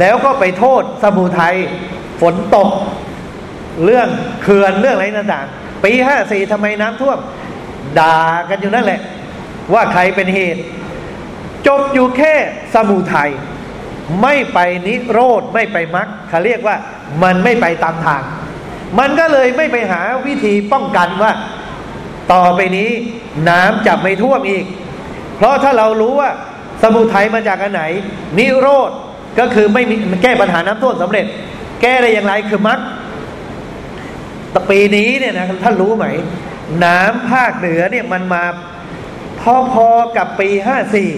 แล้วก็ไปโทษสมุทัยฝนตก เรื่องเขื่อนเรื่องอะไรต่างๆ ปีห้าสี่ทำไมน้ำท่วม ด่ากันอยู่นั่นแหละ ว่าใครเป็นเหตุ จบอยู่แค่สมุทัยไม่ไปนิโรธไม่ไปมรรคเขาเรียกว่า มันไม่ไปตามทาง มันก็เลยไม่ไปหาวิธีป้องกันว่า ต่อไปนี้น้ำจะไม่ท่วมอีก เพราะถ้าเรารู้ว่า สมุทัยมาจากอันไหน นิโรธก็คือไม่มีแก้ปัญหาน้ำท่วมสำเร็จ แก้ได้อย่างไรคือมรรค แต่ปีนี้เนี่ยนะท่านรู้ไหม น้ำภาคเหนือเนี่ยมันมาพอๆกับปีห้าสี่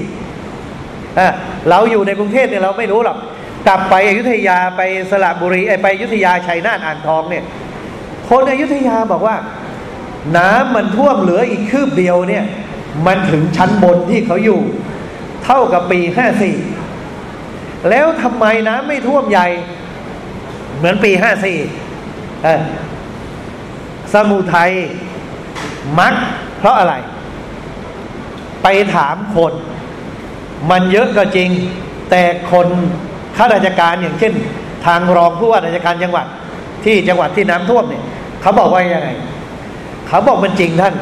เราอยู่ในกรุงเทพเนี่ยเราไม่รู้หรอกกลับไปอยุธยาไปสระบุรีไปอยุธยาชัยนาทอ่างทองเนี่ย คนอยุธยาบอกว่า น้ำมันท่วมเหลืออีกคืบเดียวเนี่ย มันถึงชั้นบนที่เขาอยู่ เท่ากับปีห้าสี่แล้วทำไมน้ำไม่ท่วมใหญ่ เหมือนปีห้าสี่ สมุทัยมักเพราะอะไร ไปถามคน มันเยอะก็จริง แต่คนข้าราชการอย่างเช่น ทางรองผู้ว่าราชการจังหวัด ที่จังหวัดที่น้ำท่วมเนี่ย เขาบอกว่ายังไง เขาบอกมันจริงท่าน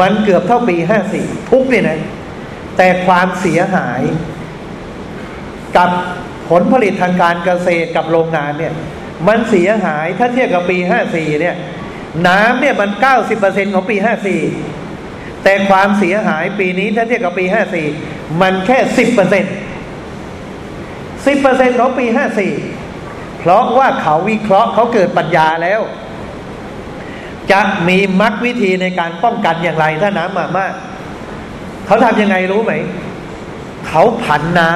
มันเกือบเท่าปีห้าสี่ทุกเนี่ยนะ แต่ความเสียหาย กับผลผลิตทางการเกษตรกับโรงงานเนี่ย มันเสียหายถ้าเทียบกับปีห้าสี่เนี่ย น้ำเนี่ยมันเก้าสิบเปอร์เซ็นของปีห้าสี่แต่ความเสียหายปีนี้ถ้าเทียบกับปีห้าสี่มันแค่สิบเปอร์เซ็นสิบเปอร์เซ็นของปีห้าสี่เพราะว่าเขาวิเคราะห์เขาเกิดปัญญาแล้ว จะมีมรรควิธีในการป้องกันอย่างไรถ้าน้ำมามาก เขาทำยังไงรู้ไหม เขาผันน้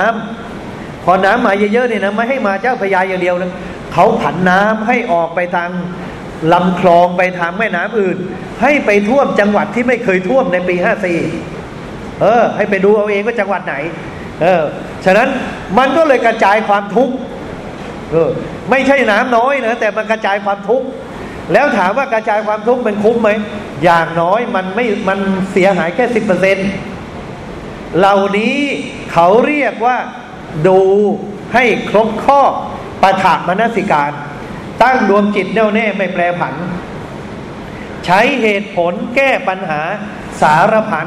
ำพอน้ำมาเยอะๆเนี่ยนะไม่ให้มาเจ้าพยาอย่างเดียวนะเขาผันน้ำให้ออกไปทาง ลำคลองไปทางแม่น้ำอื่น ให้ไปท่วมจังหวัดที่ไม่เคยท่วมในปีห้าสี่เออ ให้ไปดูเอาเองว่าจังหวัดไหน เออ ฉะนั้นมันก็เลยกระจายความทุกข์เออไม่ใช่น้ำน้อยนะแต่มันกระจายความทุกข์แล้วถามว่ากระจายความทุกข์มันคุ้มไหมอย่างน้อยมันไม่มันเสียหายแค่สิบเปอร์เซ็นต์เหล่านี้เขาเรียกว่าดูให้ครบข้อปฐามนสิการ ตั้งดวงจิตแน่วแน่ไม่แปรผัน ใช้เหตุผลแก้ปัญหาสารพัน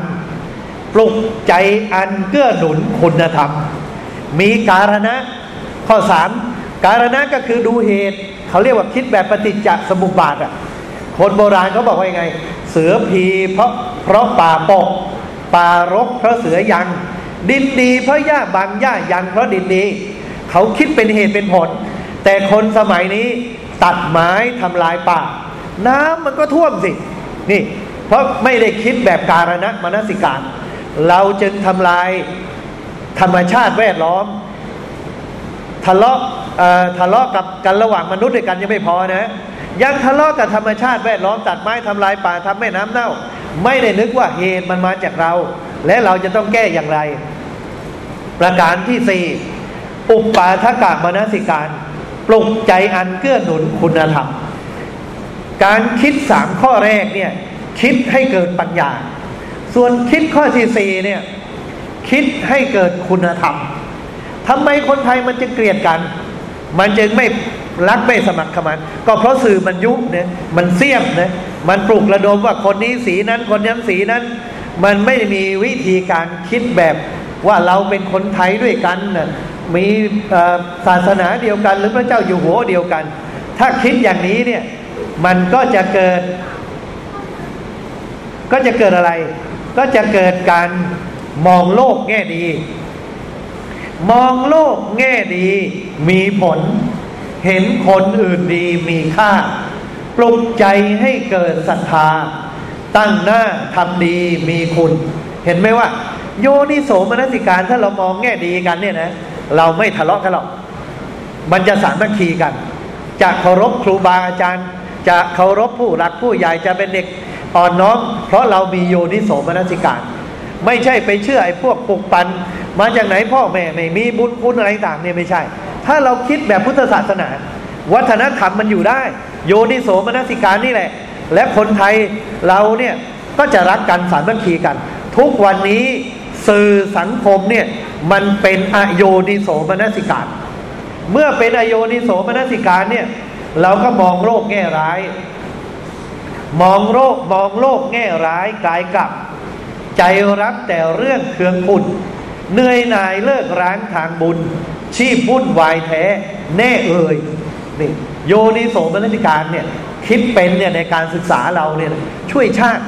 ปลุกใจอันเกื้อหนุนคุณธรรม มีการณะข้อสามการณะก็คือดูเหตุ เขาเรียกว่าคิดแบบปฏิจจสมุปบาทอะคนโบราณเขาบอกว่ายังไง เสือพีเพราะเพราะป่าปกป่ารกเพราะเสือยัง ดินดีเพราะหญ้าบางหญ้ายังเพราะดินดี เขาคิดเป็นเหตุเป็นผล แต่คนสมัยนี้ ตัดไม้ทำลายป่า น้ำมันก็ท่วมสิ นี่ เพราะไม่ได้คิดแบบการณะมนสิการ เราจึงทำลายธรรมชาติแวดล้อม ทะเลาะทะเลาะกับกันระหว่างมนุษย์ด้วยกันยังไม่พอนะ ยังทะเลาะกับธรรมชาติแวดล้อมตัดไม้ทำลายป่าทำแม่น้ำเน่า ไม่ได้นึกว่าเหตุมันมาจากเรา และเราจะต้องแก้อย่างไร ประการที่สี่อุปปาทกะมนสิการ ปลุกใจอันเกื้อหนุนคุณธรรม การคิดสามข้อแรกเนี่ย คิดให้เกิดปัญญา ส่วนคิดข้อที่สี่เนี่ย คิดให้เกิดคุณธรรมทำไมคนไทยมันจึงเกลียดกัน มันจึงไม่รักไม่สมัครขมันก็เพราะสื่อมันยุบเนี่ยมันเสียมเนี่ยมันปลุกระดมว่าคนนี้สีนั้น คนนี้สีนั้น มันไม่มีวิธีการคิดแบบว่าเราเป็นคนไทยด้วยกันนะ มีศาสนาเดียวกัน หรือพระเจ้าอยู่หัวเดียวกัน ถ้าคิดอย่างนี้เนี่ย มันก็จะเกิด ก็จะเกิดอะไร ก็จะเกิดการมองโลกแง่ดี มองโลกแง่ดี มีผล เห็นคนอื่นดีมีค่า ปลุกใจให้เกิดศรัทธา ตั้งหน้าทำดีมีคุณ เห็นไหมว่า โยนิโสมนสิการถ้าเรามองแง่ดีกันเนี่ยนะ เราไม่ทะเลาะกันหรอก มันจะสามัคคีกัน จะเคารพครูบาอาจารย์ จะเคารพผู้รักผู้ใหญ่จะเป็นเด็กอ่อนน้อม เพราะเรามีโยนิโสมนสิการ ไม่ใช่ไปเชื่อไอ้พวกปลุกปันมาจากไหนพ่อแม่ไม่มีบุญคุณอะไรต่างเนี่ยไม่ใช่ ถ้าเราคิดแบบพุทธศาสนา วัฒนธรรมมันอยู่ได้ โยนิโสมนสิการนี่แหละ และคนไทยเราเนี่ยก็จะรักกันสามัคคีกัน ทุกวันนี้สื่อสังคมเนี่ย มันเป็นอโยนิโสมนสิการ เมื่อเป็นอโยนิโสมนสิการเนี่ย เราก็มองโลกแง่ร้าย มองโลกมองโลกแง่ร้ายกลายกลับ ใจรักแต่เรื่องเครื่องคุณเหนื่อยหน่ายเลิกร้างทางบุญ ชีพวุ่นวายแท้ แน่เอ่ยนี่โยนิโสมนสิการเนี่ย คิดเป็นเนี่ยในการศึกษาเราเนี่ยช่วยชาติ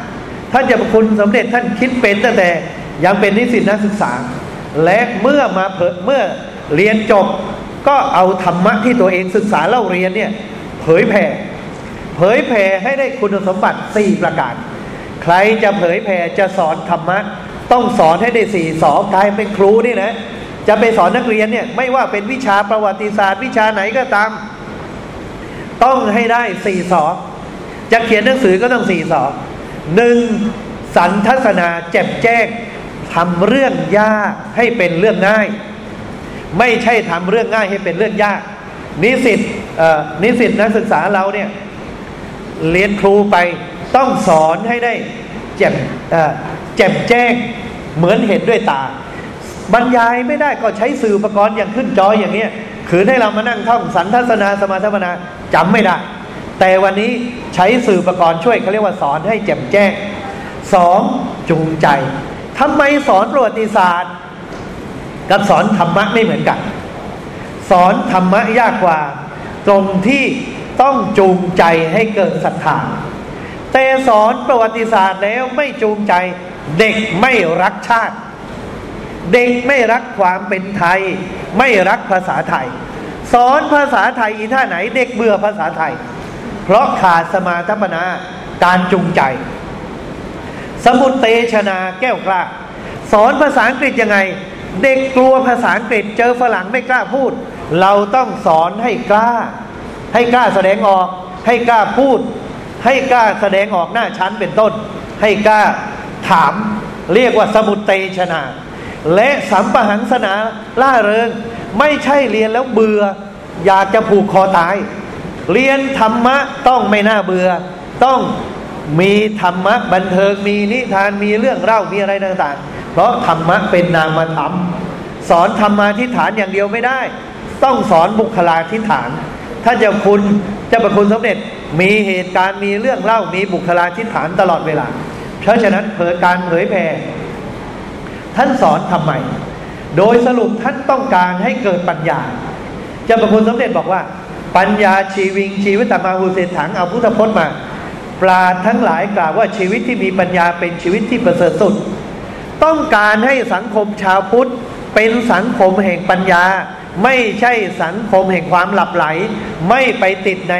ท่านจะคุณสำเร็จท่านคิดเป็นตั้งแต่ยังเป็นนิสิตนักศึกษา และเมื่อมาเผยเมื่อเรียนจบก็เอาธรรมะที่ตัวเองศึกษาเล่าเรียนเนี่ยเผยแผ่ เผยแผ่ให้ได้คุณสมบัติสี่ประการ ใครจะเผยแผ่จะสอนธรรมะ ต้องสอนให้ได้สี่สองกลายเป็นครูนี่นะจะไปสอนนักเรียนเนี่ยไม่ว่าเป็นวิชาประวัติศาสตร์ วิชาไหนก็ตาม ต้องให้ได้สี่สองจะเขียนหนังสือก็ต้องสี่สองหนึ่งสันทัศนาแจ่มแจ้ง ทำเรื่องยากให้เป็นเรื่องง่าย ไม่ใช่ทำเรื่องง่ายให้เป็นเรื่องยาก นิสิตนิสิตนักศึกษาเราเนี่ยเรียนครูไปต้องสอนให้ได้เจ็บเจ็บแจ้งเหมือนเห็นด้วยตา บรรยายไม่ได้ก็ใช้สื่ออุปกรณ์อย่างขึ้นจออย่างเนี้ยคือให้เรามานั่งท่องสันทัศนาสมาธรรมนาจำไม่ได้ แต่วันนี้ใช้สื่ออุปกรณ์ช่วยเขาเรียกว่าสอนให้แจ่มแจ้งสองจูงใจ ทำไมสอนประวัติศาสตร์ กับสอนธรรมะไม่เหมือนกัน สอนธรรมะยากกว่า ตรงที่ต้องจูงใจให้เกิดศรัทธาแต่สอนประวัติศาสตร์แล้วไม่จูงใจ เด็กไม่รักชาติ เด็กไม่รักความเป็นไทย ไม่รักภาษาไทย สอนภาษาไทยอีท่าไหน เด็กเบื่อภาษาไทย เพราะขาดสมาธิปนาการจูงใจ สมุตเตชนาแก้วกล้า สอนภาษาอังกฤษยังไง เด็กกลัวภาษาอังกฤษเจอฝรั่งไม่กล้าพูด เราต้องสอนให้กล้า ให้กล้าแสดงออก ให้กล้าพูด ให้กล้าแสดงออกหน้าชั้นเป็นต้น ให้กล้าถาม เรียกว่าสมุตเตชนา และสัมปหังสนาล่าเริง ไม่ใช่เรียนแล้วเบื่อ อยากจะผูกคอตาย เรียนธรรมะต้องไม่น่าเบื่อต้อง มีธรรมะบันเทิงมีนิทานมีเรื่องเล่ามีอะไรต่างๆ เพราะธรรมะเป็นนามธรรมสอนธรรมาทิฏฐานอย่างเดียวไม่ได้ ต้องสอนบุคลาทิฏฐาน ถ้าจะคุณจะประคุณสำเร็จมีเหตุการณ์มีเรื่องเล่ามีบุคลาธิฐานตลอดเวลา เพราะฉะนั้นเผยการเผยแผ่ท่านสอนทำไม โดยสรุปท่านต้องการให้เกิดปัญญา จะประคุณสมเด็จบอกว่า ปัญญาชีวิงชีวิตมาหูเศษถังเอาพุทธพจน์มา ปราทั้งหลายกล่าวว่าชีวิตที่มีปัญญาเป็นชีวิตที่ประเสริฐสุด ต้องการให้สังคมชาวพุทธเป็นสังคมแห่งปัญญา ไม่ใช่สังคมแห่งความหลับไหล ไม่ไปติดใน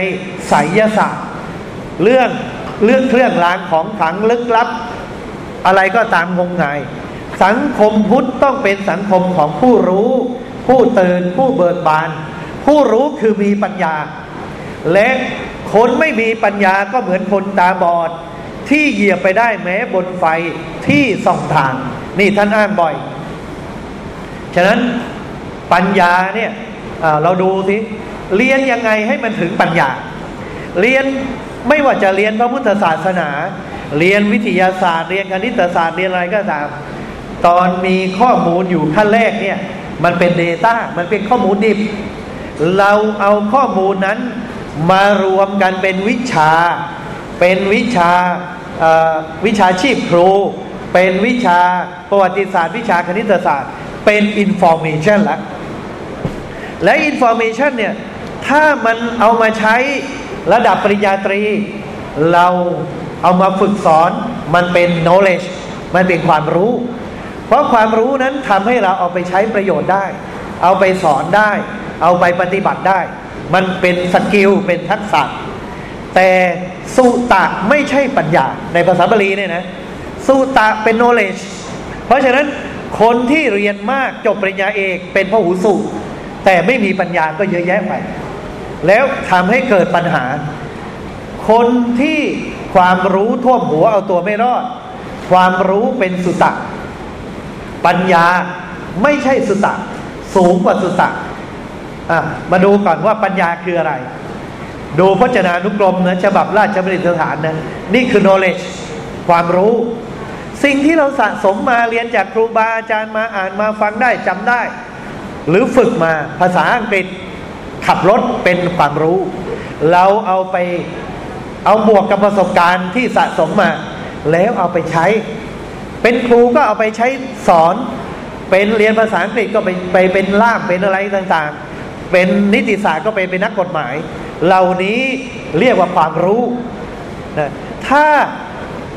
ไสยศาสตร์ เรื่องเรื่องเครื่องรางของขังลึกลับ อะไรก็ตามงมงาย สังคมพุทธต้องเป็นสังคมของผู้รู้ ผู้ตื่นผู้เบิกบาน ผู้รู้คือมีปัญญา และ คนไม่มีปัญญาก็เหมือนคนตาบอด ที่เหยียบไปได้แม้บนไฟที่ส่องทาง นี่ท่านอ้างบ่อย ฉะนั้นปัญญาเนี่ยเราดูสิเรียนยังไงให้มันถึงปัญญา เรียนไม่ว่าจะเรียนพระพุทธศาสนา เรียนวิทยาศาสตร์ เรียนคณิตศาสตร์เรียนอะไรก็ตาม ตอนมีข้อมูลอยู่ขั้นแรกเนี่ย มันเป็น Data มันเป็นข้อมูลดิบ เราเอาข้อมูลนั้น มารวมกันเป็นวิชา เป็นวิชาวิชาชีพครู เป็นวิชาประวัติศาสตร์ วิชาคณิตศาสตร์ เป็น information แล้วและ information เนี่ยถ้ามันเอามาใช้ระดับปริญญาตรี เราเอามาฝึกสอนมันเป็น knowledge มันเป็นความรู้ เพราะความรู้นั้นทำให้เราเอาไปใช้ประโยชน์ได้ เอาไปสอนได้ เอาไปปฏิบัติได้ มันเป็นสกิลเป็นทักษะ แต่สุตะไม่ใช่ปัญญา ในภาษาบาลีเนี่ยนะสุตะเป็น knowledge เพราะฉะนั้นคนที่เรียนมากจบปริญญาเอกเป็นพหูสูแต่ไม่มีปัญญาก็เยอะแยะไป แล้วทำให้เกิดปัญหา คนที่ความรู้ท่วมหัวเอาตัวไม่รอด ความรู้เป็นสุตะ ปัญญาไม่ใช่สุตะ สูงกว่าสุตะ มาดูก่อนว่าปัญญาคืออะไร ดูพจนานุกรมนะฉบับราชบัณฑิตสถานนะนี่คือ knowledge ความรู้ สิ่งที่เราสะสมมาเรียนจากครูบาอาจารย์มาอ่านมาฟังได้จำได้ หรือฝึกมาภาษาอังกฤษขับรถเป็นความรู้ เราเอาไปเอาบวกกับประสบการณ์ที่สะสมมา แล้วเอาไปใช้ เป็นครูก็เอาไปใช้สอน เป็นเรียนภาษาอังกฤษก็ไปไปเป็นล่ามเป็นอะไรต่างๆ เป็นนิติศาสตร์ก็ไปเป็นนักกฎหมาย เหล่านี้เรียกว่าความรู้นะถ้า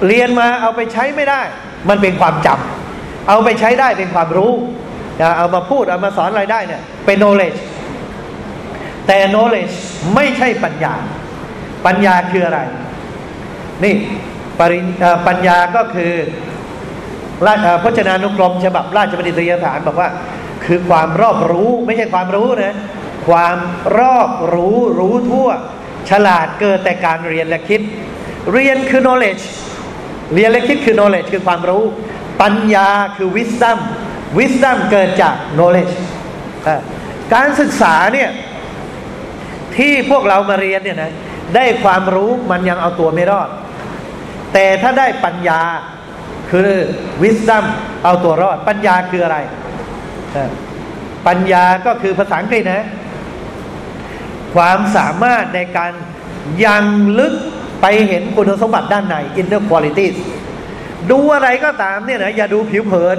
เรียนมาเอาไปใช้ไม่ได้ มันเป็นความจำเอาไปใช้ได้เป็นความรู้เอามาพูดเอามาสอนอะไรได้เนี่ยเป็น knowledge แต่ knowledge ไม่ใช่ปัญญา ปัญญาคืออะไร นี่ปริปัญญาก็คือราชพจนานุกรมฉบับราชบัณฑิตยสถานบอกว่า คือความรอบรู้ไม่ใช่ความรู้นะ ความรอบรู้รู้ทั่ว ฉลาดเกิดแต่การเรียนและคิด เรียนคือ knowledge เรียนและคิดคือ knowledge คือความรู้ ปัญญาคือ wisdom wisdom เกิดจาก knowledge การศึกษาเนี่ยที่พวกเรามาเรียนเนี่ยนะได้ความรู้มันยังเอาตัวไม่รอด แต่ถ้าได้ปัญญาคือวิสซัมเอาตัวรอด ปัญญาคืออะไร ปัญญาก็คือภาษาอังกฤษนะ ความสามารถในการยังลึกไปเห็นคุณสมบัติด้านใน inner qualities ดูอะไรก็ตามเนี่ยนะอย่าดูผิวเผิน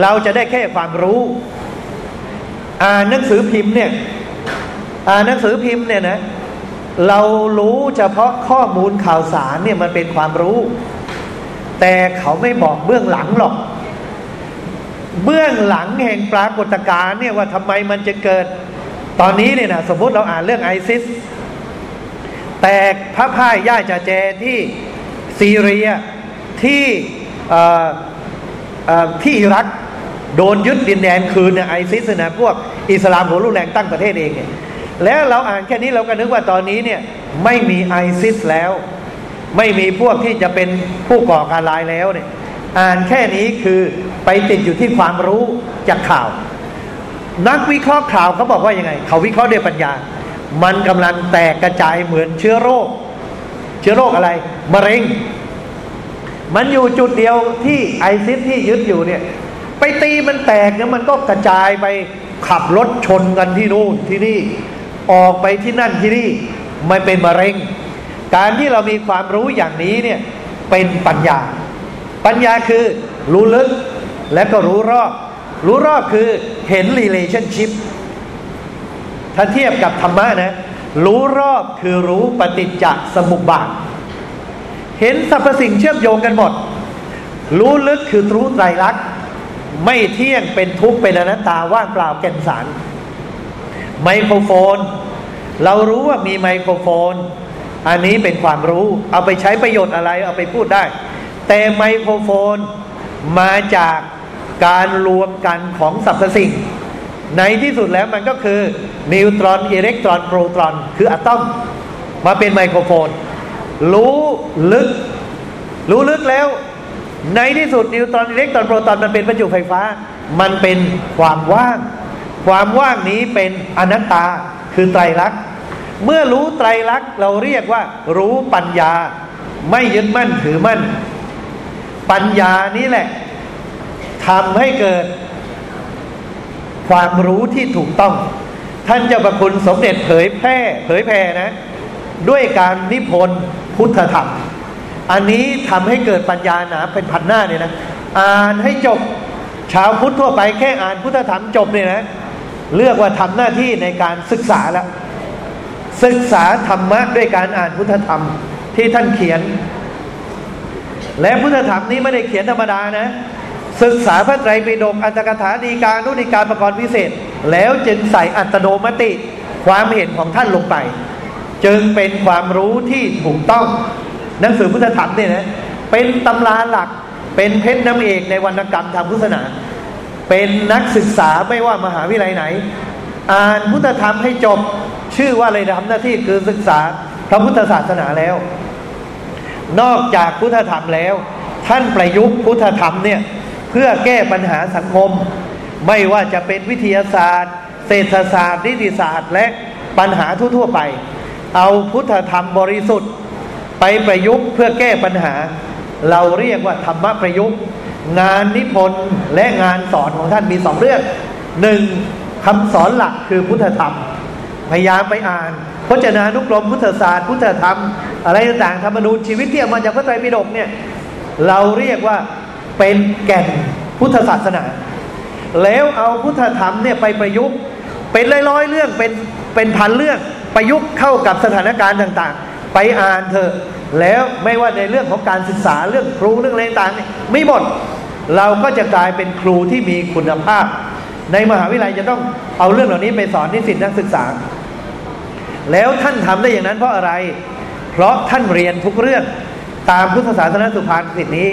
เราจะได้แค่ความรู้ อ่านหนังสือพิมพ์เนี่ย อ่านหนังสือพิมพ์เนี่ยนะเรารู้เฉพาะข้อมูลข่าวสารเนี่ยมันเป็นความรู้ แต่เขาไม่บอกเบื้องหลังหรอก เบื้องหลังแห่งปรากฏการณ์เนี่ยว่าทำไมมันจะเกิด ตอนนี้เนี่ยนะสมมติเราอ่านเรื่องไอซิส แตกพระพ่ายย่าจะแจที่ซีเรียที่ที่อิรักโดนยึดดินแดนคืนเนี่ยไอซิสนะพวกอิสลามหัวรุนแรงตั้งประเทศเองเนี่ยแล้วเราอ่านแค่นี้เราก็นึกว่าตอนนี้เนี่ยไม่มีไอซิสแล้ว ไม่มีพวกที่จะเป็นผู้ก่อการร้ายแล้วเนี่ยอ่านแค่นี้คือไปติดอยู่ที่ความรู้จากข่าว นักวิเคราะห์ข่าวเขาบอกว่ายังไง เขาวิเคราะห์ด้วยปัญญา มันกำลังแตกกระจายเหมือนเชื้อโรค เชื้อโรคอะไรมะเร็ง มันอยู่จุดเดียวที่ไอซิสที่ยึดอยู่เนี่ย ไปตีมันแตกเนี่ยมันก็กระจายไปขับรถชนกันที่นู่นที่นี่ออกไปที่นั่นที่นี่ไม่เป็นมะเร็ง การที่เรามีความรู้อย่างนี้เนี่ยเป็นปัญญา ปัญญาคือรู้ลึกและก็รู้รอบ รู้รอบคือเห็น relationship ถ้าเทียบกับธรรมะนะ รู้รอบคือรู้ปฏิจจสมุปบาท เห็นสรรพสิ่งเชื่อมโยงกันหมด รู้ลึกคือรู้ไตรลักษณ์ไม่เที่ยงเป็นทุกข์เป็นอนัตตาว่างเปล่าแก่นสาร ไมโครโฟน เรารู้ว่ามีไมโครโฟน อันนี้เป็นความรู้ เอาไปใช้ประโยชน์อะไร เอาไปพูดได้ แต่ไมโครโฟนมาจาก การรวมกันของสรรพสิ่ง ในที่สุดแล้วมันก็คือนิวตรอนอิเล็กตรอนโปรตอน คืออะตอมมาเป็นไมโครโฟน รู้ลึก รู้ลึกแล้ว ในที่สุดนิวตรอนอิเล็กตรอนโปรตอนมันเป็นประจุไฟฟ้า มันเป็นความว่าง ความว่างนี้เป็นอนัตตาคือไตรลักษณ์เมื่อรู้ไตรลักษณ์เราเรียกว่า รู้ปัญญา ไม่ยึดมั่นถือมั่น ปัญญานี้แหละ ทำให้เกิดความรู้ที่ถูกต้อง ท่านเจ้าประคุณสมเด็จเผยแพร่ เผยแพร่นะ ด้วยการนิพนธ์พุทธธรรม อันนี้ทำให้เกิดปัญญาหนาเป็นพันหน้าเนี่ยนะ อ่านให้จบชาวพุทธทั่วไปแค่อ่านพุทธธรรมจบเนี่ยนะ เลือกว่าทำหน้าที่ในการศึกษาแล้ว ศึกษาธรรมะด้วยการอ่านพุทธธรรมที่ท่านเขียน และพุทธธรรมนี้ไม่ได้เขียนธรรมดานะ ศึกษาพระไตรปิฎกอัตถกถาดีการนุดีการประกรณ์พิเศษ แล้วจึงใส่อัตโนมติความเห็นของท่านลงไป จึงเป็นความรู้ที่ถูกต้องหนังสือพุทธธรรมเนี่ยนะเป็นตำราหลักเป็นเพชรน้ำเอกในวรรณกรรมทางพุทธศาสนา เป็นนักศึกษาไม่ว่ามหาวิทยาลัยไหน อ่านพุทธธรรมให้จบชื่อว่าอะไรทำหน้าที่คือศึกษาพระพุทธศาสนาแล้ว นอกจากพุทธธรรมแล้ว ท่านประยุกต์พุทธธรรมเนี่ย เพื่อแก้ปัญหาสังคม ไม่ว่าจะเป็นวิทยาศาสตร์ เศรษฐศาสตร์ นิติศาสตร์ และปัญหาทั่วๆไป เอาพุทธธรรมบริสุทธิ์ ไปประยุกต์เพื่อแก้ปัญหา เราเรียกว่าธรรมประยุกต์ งานนิพนธ์และงานสอนของท่านมีสองเรื่องหนึ่งคำสอนหลักคือพุทธธรรม พยายามไปอ่านพจนานุกรมพุทธศาสตร์ พุทธธรรม อะไรต่างๆธรรมนูญชีวิตที่มาจากพระไตรปิฎกเนี่ยเราเรียกว่า เป็นแก่นพุทธศาสนา แล้วเอาพุทธธรรมเนี่ยไปประยุกต์เป็นร้อยๆเรื่องเป็นเป็นพันเรื่องประยุกต์เข้ากับสถานการณ์ต่างๆ ไปอ่านเถอะ แล้วไม่ว่าในเรื่องของการศึกษาเรื่องครูเรื่องอะไรต่างๆไม่หมดเราก็จะกลายเป็นครูที่มีคุณภาพ ในมหาวิทยาลัยจะต้องเอาเรื่องเหล่านี้ไปสอนนิสิตนักศึกษา แล้วท่านทำได้อย่างนั้นเพราะอะไร เพราะท่านเรียนทุกเรื่องตามพุทธศาสนาสุภาษิตนี้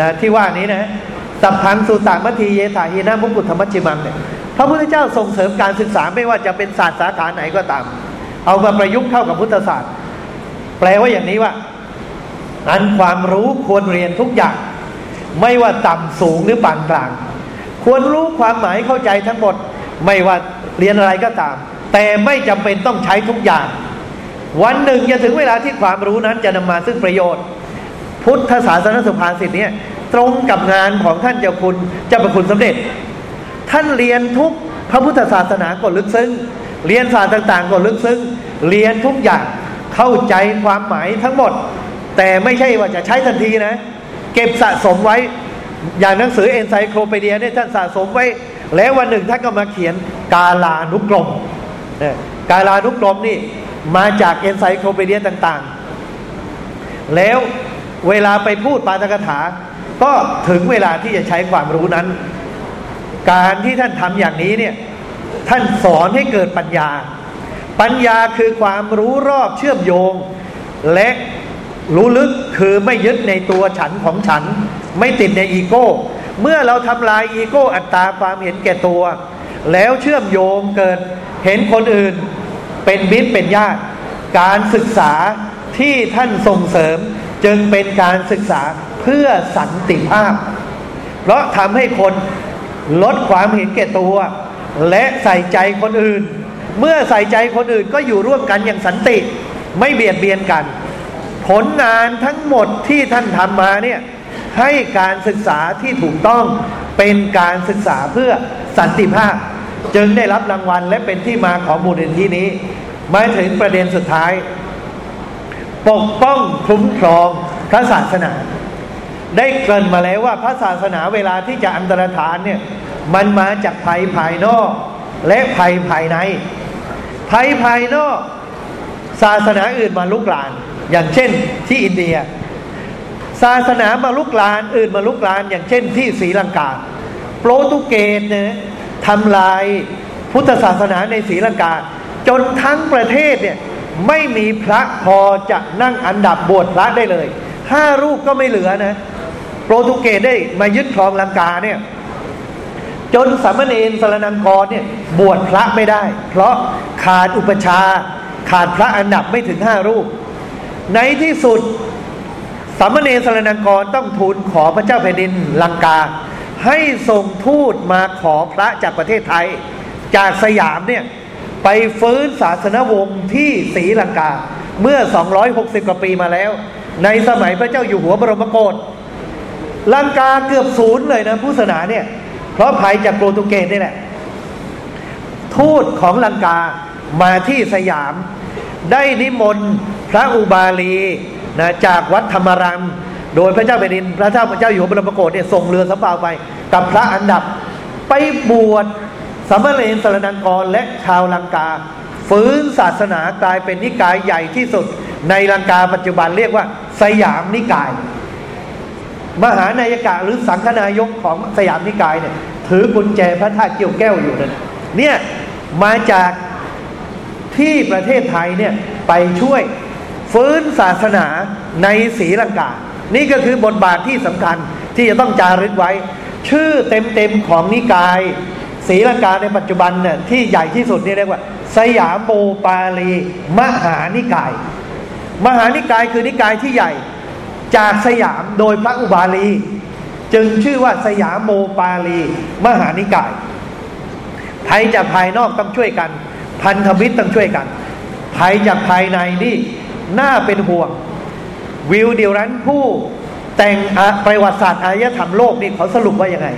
นะที่ว่านี้นะสัพพังสุตามัทีเยถาหีนามุกุธรรมจิมังเนี่ยพระพุทธเจ้าส่งเสริมการศึกษาไม่ว่าจะเป็นศาสตร์สาขาไหนก็ตาม เอามาประยุกต์เข้ากับพุทธศาสตร์ แปลว่าอย่างนี้ว่า อันความรู้ควรเรียนทุกอย่าง ไม่ว่าต่ำสูงหรือปานกลาง ควรรู้ความหมายเข้าใจทั้งหมด ไม่ว่าเรียนอะไรก็ตาม แต่ไม่จำเป็นต้องใช้ทุกอย่าง วันหนึ่งจะถึงเวลาที่ความรู้นั้นจะนำมาซึ่งประโยชน์ พุทธศาสนสุภาษิตเนี่ยตรงกับงานของท่านเจ้าคุณเจ้าประคุณสมเด็จ ท่านเรียนทุกพระพุทธศาสนาก็ลึกซึ้งเรียนศาสตร์ต่างๆ ก็ลึกซึ้งเรียนทุกอย่างเข้าใจความหมายทั้งหมด แต่ไม่ใช่ว่าจะใช้ทันทีนะ เก็บสะสมไว้อย่างหนังสือเอนไซโคลเปเดียเนี่ยท่านสะสมไว้ แล้ววันหนึ่งท่านก็มาเขียนกาลานุกรมกาลานุกรมนี่มาจากเอนไซโคลเปเดียต่างๆ แล้ว เวลาไปพูดปาฐกถา ก็ถึงเวลาที่จะใช้ความรู้นั้น การที่ท่านทำอย่างนี้เนี่ยท่านสอนให้เกิดปัญญา ปัญญาคือความรู้รอบเชื่อมโยง และรู้ลึกคือไม่ยึดในตัวฉันของฉัน ไม่ติดในอีโก้ เมื่อเราทำลายอีโก้อัตตาความเห็นแก่ตัว แล้วเชื่อมโยงเกิดเห็นคนอื่น เป็นมิตรเป็นญาติ การศึกษาที่ท่านส่งเสริม จึงเป็นการศึกษาเพื่อสันติภาพ เพราะทำให้คนลดความเห็นแก่ตัว และใส่ใจคนอื่น เมื่อใส่ใจคนอื่นก็อยู่ร่วมกันอย่างสันติ ไม่เบียดเบียนกัน ผลงานทั้งหมดที่ท่านทำมาเนี่ยให้การศึกษาที่ถูกต้องเป็นการศึกษาเพื่อสันติภาพ จึงได้รับรางวัลและเป็นที่มาของมูลนิธินี้ มาถึงประเด็นสุดท้าย ปกป้องคุ้มครองพระศาสนา ได้เกริ่นมาแล้วว่าพระศาสนาเวลาที่จะอันตรธานเนี่ยมันมาจากภัยภายนอกและภัยภายใน ภัยภายนอก ศาสนาอื่นมาลุกลาน อย่างเช่นที่อินเดีย ศาสนามาลุกลานอื่นมาลุกลาน อย่างเช่นที่ศรีลังกา โปรตุเกสเนี่ยทำลายพุทธศาสนาในศรีลังกา จนทั้งประเทศเนี่ย ไม่มีพระพอจะนั่งอันดับบวชพระได้เลยห้ารูปก็ไม่เหลือนะ โปรตุเกสได้มายึดครองลังกาเนี่ยจนสามเณรสรนังกรเนี่ยบวชพระไม่ได้ เพราะขาดอุปชา ขาดพระอันดับไม่ถึงห้ารูป ในที่สุดสามเณรสรนังกรต้องทูลขอพระเจ้าแผ่นดินลังกา ให้ส่งทูตมาขอพระจากประเทศไทย จากสยามเนี่ย ไปฟื้นศาสนวงศ์ที่ศรีลังกา เมื่อ 260 กว่าปีมาแล้ว ในสมัยพระเจ้าอยู่หัวบรมโกศลังกาเกือบศูนย์เลยนะพุทธศาสนาเนี่ย เพราะภัยจากโปรตุเกสนี่แหละ ทูตของลังกามาที่สยาม ได้นิมนต์พระอุบาลีนะจากวัดธรรมรังโดยพระเจ้าแผ่นดินพระเจ้าพระเจ้าอยู่หัวบรมโกศเนี่ยส่งเรือสำเภาไป กับพระอันดับไปบวช สมเณรสรนังกรและชาวลังกา ฟื้นศาสนากลายเป็นนิกายใหญ่ที่สุด ในลังกาปัจจุบันเรียกว่า สยามนิกาย มหานายกะหรือสังฆนายกของสยามนิกายเนี่ยถือกุญแจพระธาตุเกี่ยวแก้วอยู่นั่นเนี่ยมาจากที่ประเทศไทยเนี่ยไปช่วยฟื้นศาสนาในศรีลังกา นี่ก็คือบทบาทที่สำคัญที่จะต้องจารึกไว้ ชื่อเต็มๆของนิกาย ศรีลังกาในปัจจุบันเนี่ยที่ใหญ่ที่สุดนี่เรียกว่า สยามโมปาลีมหานิกาย มหานิกายคือนิกายที่ใหญ่จากสยามโดยพระอุบาลี จึงชื่อว่าสยามโมปาลี มหานิกายภัยจากภายนอกต้องช่วยกัน พันธมิตรต้องช่วยกันภัยจากภายในนี่น่าเป็นห่วง วิวเดียวนั้นผู้แต่งประวัติศาสตร์อารยธรรมโลกนี่เขาสรุปว่ายังไง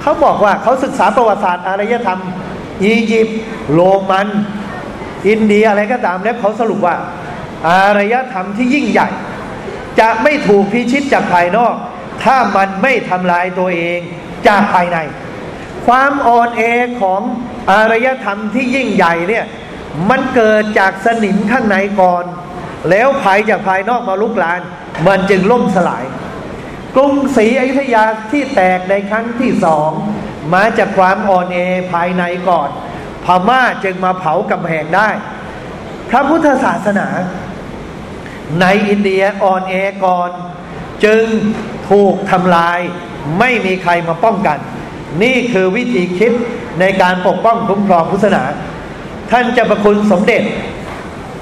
เขาบอกว่าเขาศึกษาประวัติศาสตร์อารยธรรม อียิปต์โรมัน อินเดียอะไรก็ตามแล้วเขาสรุปว่า อารยธรรมที่ยิ่งใหญ่ จะไม่ถูกพิชิตจากภายนอก ถ้ามันไม่ทำลายตัวเองจากภายใน ความอ่อนแอของอารยธรรมที่ยิ่งใหญ่เนี่ยมันเกิดจากสนิมข้างในก่อน แล้วภัยจากภายนอกมาลุกลาน มันจึงล่มสลาย กรุงศรีอยุธยาที่แตกในครั้งที่สองมาจากความอ่อนแอภายในก่อน พม่าจึงมาเผากำแพงได้ พระพุทธศาสนา ในอินเดียอ่อนแอก่อน จึงถูกทำลายไม่มีใครมาป้องกัน นี่คือวิธีคิดในการปกป้องคุ้มครองพุทธศาสนา ท่านจะประคุณสมเด็จ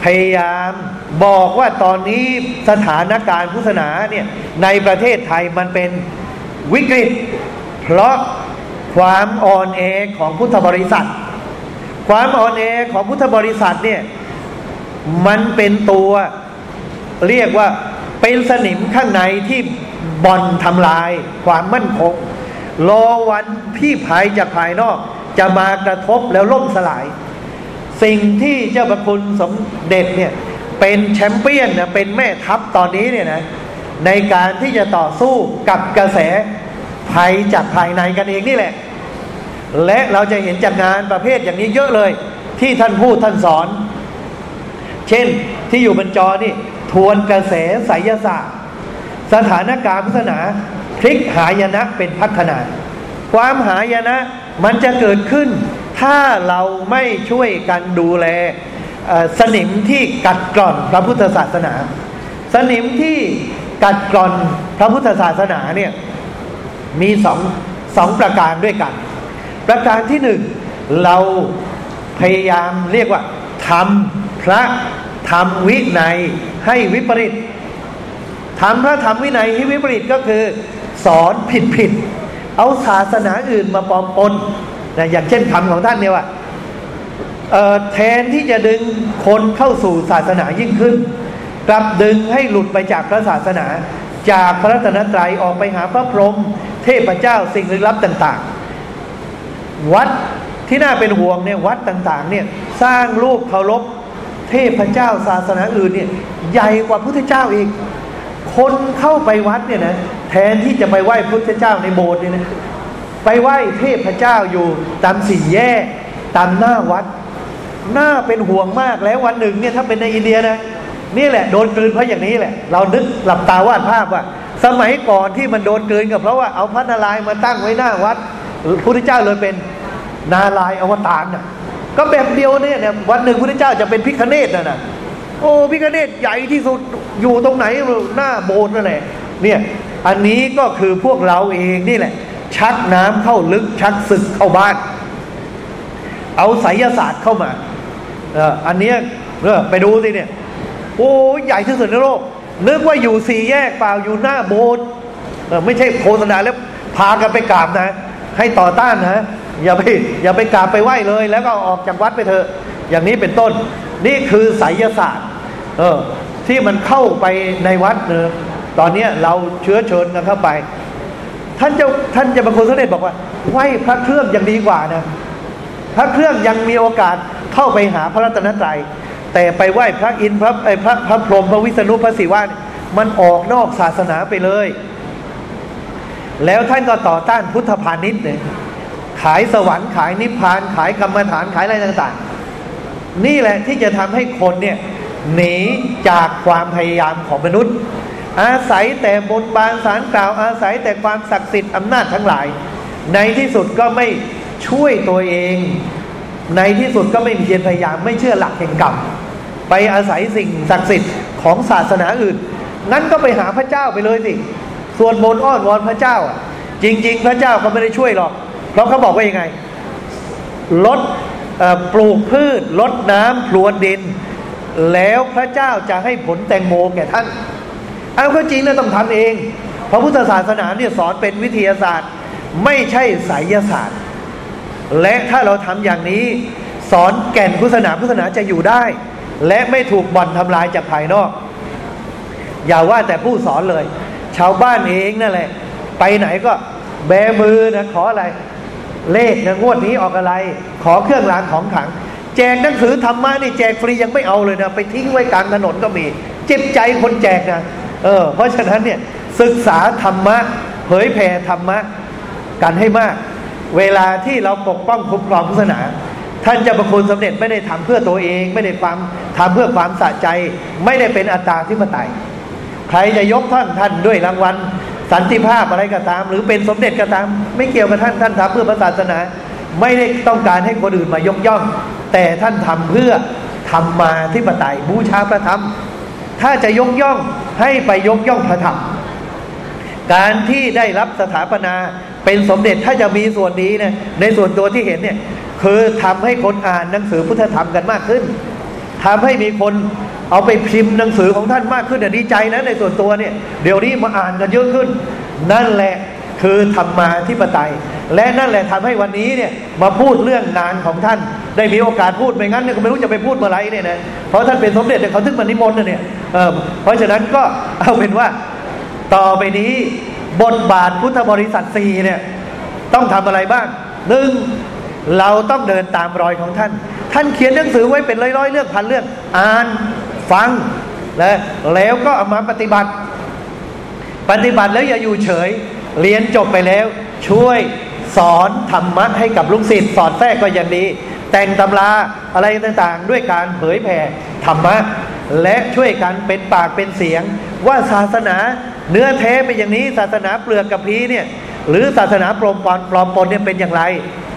พยายาม บอกว่าตอนนี้สถานการณ์พุทธศาสนาเนี่ยในประเทศไทยมันเป็นวิกฤต เพราะความอ่อนแอของพุทธบริษัท ความอ่อนแอของพุทธบริษัทเนี่ยมันเป็นตัวเรียกว่าเป็นสนิมข้างในที่บอนทำลายความมั่นคง รอวันพี่ภายจากภายนอกจะมากระทบแล้วล่มสลาย สิ่งที่เจ้าประคุณสมเด็จเนี่ย เป็นแชมเปี้ยนนะเป็นแม่ทัพตอนนี้เนี่ยนะในการที่จะต่อสู้กับกระแสภัยจากภายในกันเองนี่แหละ และเราจะเห็นจากงานประเภทอย่างนี้เยอะเลย ที่ท่านพูดท่านสอน เช่นที่อยู่บนจอนี่ ทวนกระแสไสยศาสตร์ สถานการณ์พุทธศาสนาพลิกหายนะเป็นพัฒนา ความหายนะมันจะเกิดขึ้น ถ้าเราไม่ช่วยกันดูแล สนิมที่กัดกร่อนพระพุทธศาสนา สนิมที่กัดกร่อนพระพุทธศาสนาเนี่ยมีสองสองประการด้วยกัน ประการที่หนึ่งเราพยายามเรียกว่าทำพระธรรมวินัยให้วิปริตทำพระธรรมวินัยให้วิปริตก็คือ สอนผิดผิดเอาศาสนาอื่นมาปลอมปนนะอย่างเช่นคำของท่านเนี่ยว่า แทนที่จะดึงคนเข้าสู่ศาสนายิ่งขึ้น กลับดึงให้หลุดไปจากพระศาสนา จากพระรัตนตรัยออกไปหาพระพรหมเทพเจ้าสิ่งลึกลับต่าง ๆ วัดที่น่าเป็นห่วงเนี่ยวัดต่าง ๆ เนี่ยสร้างรูปเคารพเทพเจ้าศาสนาอื่นเนี่ยใหญ่กว่าพุทธเจ้าอีก คนเข้าไปวัดเนี่ยนะแทนที่จะไปไหว้พุทธเจ้าในโบสถ์เนี่ยนะไปไหว้เทพเจ้าอยู่ตามสี่แยกตามหน้าวัด น่าเป็นห่วงมากแล้ววันหนึ่งเนี่ยถ้าเป็นในอินเดียนะนี่แหละโดนกลืนเพราะอย่างนี้แหละ เรานึกหลับตาวาดภาพว่า สมัยก่อนที่มันโดนกลืนก็เพราะว่าเอาพระนารายณ์มาตั้งไว้หน้าวัดพระพุทธเจ้าเลยเป็นนารายณ์อวตารน่ะก็แบบเดียวเนี่ยวันหนึ่งพระพุทธเจ้าจะเป็นพิคเนตนะนะโอ้พิคเนตใหญ่ที่สุดอยู่ตรงไหนหน้าโบสถ์นั่นแหละเนี่ยอันนี้ก็คือพวกเราเองนี่แหละ ชักน้ำเข้าลึกชักศึกเข้าบ้าน เอาไสยศาสตร์เข้ามา อออันนี้เออไปดูสิเนี่ย โอ้ใหญ่ที่สุดในโลกนึกว่าอยู่สี่แยกเปล่าอยู่หน้าโบสถ์ไม่ใช่โฆษณาแล้วพากันไปกราบนะ ให้ต่อต้านนะอย่าไปอย่าไปกราบไปไหว้เลย แล้วก็ออกจากวัดไปเถอะ อย่างนี้เป็นต้น นี่คือไสยศาสตร์ เออ ที่มันเข้าไปในวัดเนอตอนนี้เราเชื้อเชิญกันเข้าไป ท่านจะท่านจะบางคนเสด็จบอกว่า ไหว้พระเครื่องยังดีกว่านะ พระเครื่องยังมีโอกาส เข้าไปหาพระรัตนตรัย แต่ไปไหว้พระอินทร์พระไอพระพระพรหมพระวิษณุพระศิวะมันออกนอกศาสนาไปเลย แล้วท่านก็ต่อต้านพุทธพาณิชย์เลยขายสวรรค์ขายนิพพาน ขายกรรมฐานขายอะไรต่าง ๆ นี่แหละที่จะทำให้คนเนี่ยหนีจากความพยายามของมนุษย์ อาศัยแต่บนบานสารกล่าว อาศัยแต่ความศักดิ์สิทธิ์อำนาจทั้งหลาย ในที่สุดก็ไม่ช่วยตัวเอง ในที่สุดก็ไม่มีเพียรพยายามไม่เชื่อหลักแห่งกรรมไปอาศัยสิ่งศักดิ์สิทธิ์ของศาสนาอื่น งั้นก็ไปหาพระเจ้าไปเลยสิส่วนบนอ้อนวอนพระเจ้า จริง ๆ พระเจ้าก็ไม่ได้ช่วยหรอก เพราะเขาบอกว่ายังไงลดปลูกพืชลดน้ำพรวนดิน แล้วพระเจ้าจะให้ผลแตงโมแก่ท่านเอาก็จริงนะต้องทำเองพระพุทธศาสนาเนี่ยสอนเป็นวิทยาศาสตร์ ไม่ใช่ไสยศาสตร์ และถ้าเราทำอย่างนี้ สอนแก่นพุทธศาสนาพุทธศาสนาจะอยู่ได้ และไม่ถูกบ่อนทำลายจากภายนอก อย่าว่าแต่ผู้สอนเลย ชาวบ้านเองนั่นแหละ ไปไหนก็แบมือนะขออะไร เลขนะงวดนี้ออกอะไร ขอเครื่องรางของขัง แจกหนังสือธรรมะนี่แจกฟรียังไม่เอาเลยนะไปทิ้งไว้กลางถนนก็มี เจ็บใจคนแจกนะเออ เพราะฉะนั้นเนี่ยศึกษาธรรมะ เผยแผ่ธรรมะ กันให้มาก เวลาที่เราปกป้องคุ้มครองพุทธศาสนา ท่านจะประคุณสำเร็จไม่ได้ทำเพื่อตัวเอง ไม่ได้ความทำเพื่อความสะใจ ไม่ได้เป็นอัตตาที่มาตายใครจะยกท่านท่านด้วยรางวัลสันติภาพอะไรก็ตาม หรือเป็นสมเด็จก็ตาม ไม่เกี่ยวกับท่านท่านทำเพื่อพระศาสนา ไม่ได้ต้องการให้คนอื่นมายกย่อง แต่ท่านทำเพื่อทำมาที่ปไตยบูชาพระธรรม ถ้าจะยกย่องให้ไปยกย่องพระธรรม การที่ได้รับสถาปนา เป็นสมเด็จถ้าจะมีส่วนนี้เนี่ยในส่วนตัวที่เห็นเนี่ยคือทำให้คนอ่านหนังสือพุทธธรรมกันมากขึ้นทำให้มีคนเอาไปพิมพ์หนังสือของท่านมากขึ้นดีใจนะในส่วนตัวเนี่ยเดี๋ยวนี้มาอ่านกันเยอะขึ้น นั่นแหละคือธรรมาธิปไตย และนั่นแหละทำให้วันนี้เนี่ยมาพูดเรื่องงานของท่าน ได้มีโอกาสพูดไม่งั้นเนี่ยก็ไม่รู้จะไปพูดเมื่อไรเนี่ยนะเพราะท่านเป็นสมเด็จเนี่ยเขาถึงมานิมนต์เนี่ยเเพราะฉะนั้นก็เอาเป็นว่าต่อไปนี้ บทบาทพุทธบริษัทสี่เนี่ยต้องทำอะไรบ้างหนึ่งเราต้องเดินตามรอยของท่าน ท่านเขียนหนังสือไว้เป็นร้อยๆเรื่องพันเรื่องอ่านฟังแลแล้วก็เอามาปฏิบัติ ปฏิบัติแล้วอย่าอยู่เฉย เรียนจบไปแล้ว ช่วยสอนธรรมะให้กับลูกศิษย์สอนแทรกก็ยังดี แต่งตำราอะไรต่างๆ ด้วยการเผยแผ่ธรรมะ และช่วยกันเป็นปากเป็นเสียง ว่าศาสนาเนื้อแท้เป็นอย่างนี้ ศาสนาเปลือกกับพีเนี่ย หรือศาสนาปลอมปนปลอมปนเนี่ยเป็นอย่างไร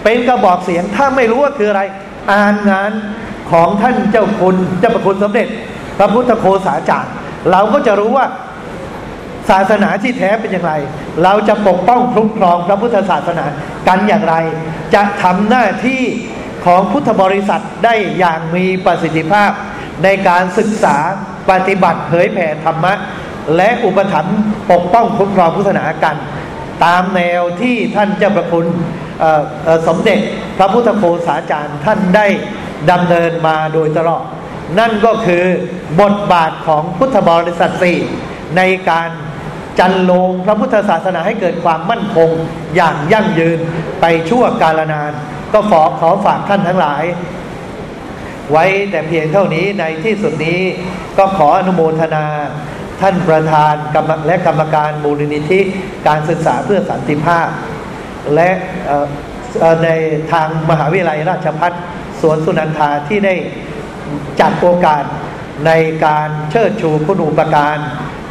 เป็นกระบอกเสียงถ้าไม่รู้ว่าคืออะไร อ่านงานของท่านเจ้าคุณเจ้าประคุณสมเด็จ พระพุทธโคสาจารย์เราก็จะรู้ว่าศาสนาที่แท้เป็นอย่างไร เราจะปกป้องคุ้มครองพระพุทธศาสนากันอย่างไร จะทำหน้าที่ของพุทธบริษัทได้อย่างมีประสิทธิภาพในการศึกษา ปฏิบัติเผยแผ่ธรรมะ และอุปถัมภ์ปกป้องคุ้มครองพุทธศาสนากัน ตามแนวที่ท่านเจ้าประคุณสมเด็จพระพุทธโฆษาจารย์ท่านได้ดำเนินมาโดยตลอด นั่นก็คือบทบาทของพุทธบริษัทสี่ในการจันลงพระพุทธศาสนาให้เกิดความมั่นคงอย่างยั่งยืนไปชั่วกาลนาน ก็ขอขอฝากท่านทั้งหลาย ไว้แต่เพียงเท่านี้ในที่สุดนี้ก็ขออนุโมทนา ท่านประธานกรรมและกรรมการมูลนิธิการศึกษาเพื่อสันติภาพ และในทางมหาวิทยาลัยราชพัฒสวนสุนันทาที่ได้จัดโอกาสในการเชิดชูคุณูปการ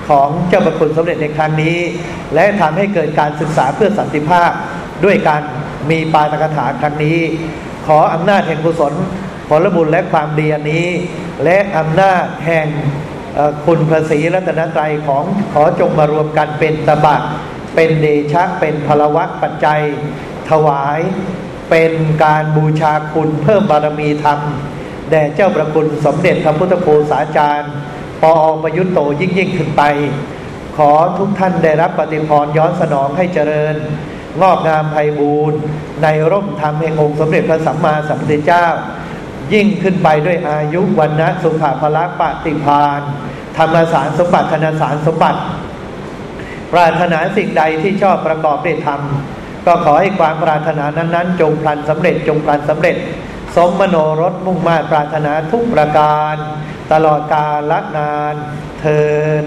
ของเจ้าประคุณสมเด็จในครั้งนี้ และทำให้เกิดการศึกษาเพื่อสันติภาพ ด้วยการมีปาตกถาครั้งนี้ ขออำนาจแห่งกุศล ผลบุญและความดีอันนี้ และอำนาจแห่งคุณพระศรีรัตนตรัยของขอจงมารวมกันเป็นตบะเป็นเดชะเป็นพลวัตปัจจัย ถวายเป็นการบูชาคุณเพิ่มบารมีธรรมแด่เจ้าประคุณสมเด็จพระพุทธโฆษาจารย์ ปอประยุทธ์โตยิ่งยิ่งขึ้นไป ขอทุกท่านได้รับปฏิพรย้อนสนองให้เจริญ งอกงามไพบูรณ์ในร่มธรรมแห่งองค์สมเด็จพระสัมมาสัมพุทธเจ้า ยิ่งขึ้นไปด้วยอายุวันนะสุขภละปฏิพานธรรมสารสมบัติธนสารสมบัติปรารถนาสิ่งใดที่ชอบประกอบด้วยธรรมก็ขอให้ความปรารถนานั้นๆ จงพลันสำเร็จจงพลันสำเร็จ สมมโนรสมุ่งมาตรปรารถนาทุกประการ ตลอดกาลนานเทิน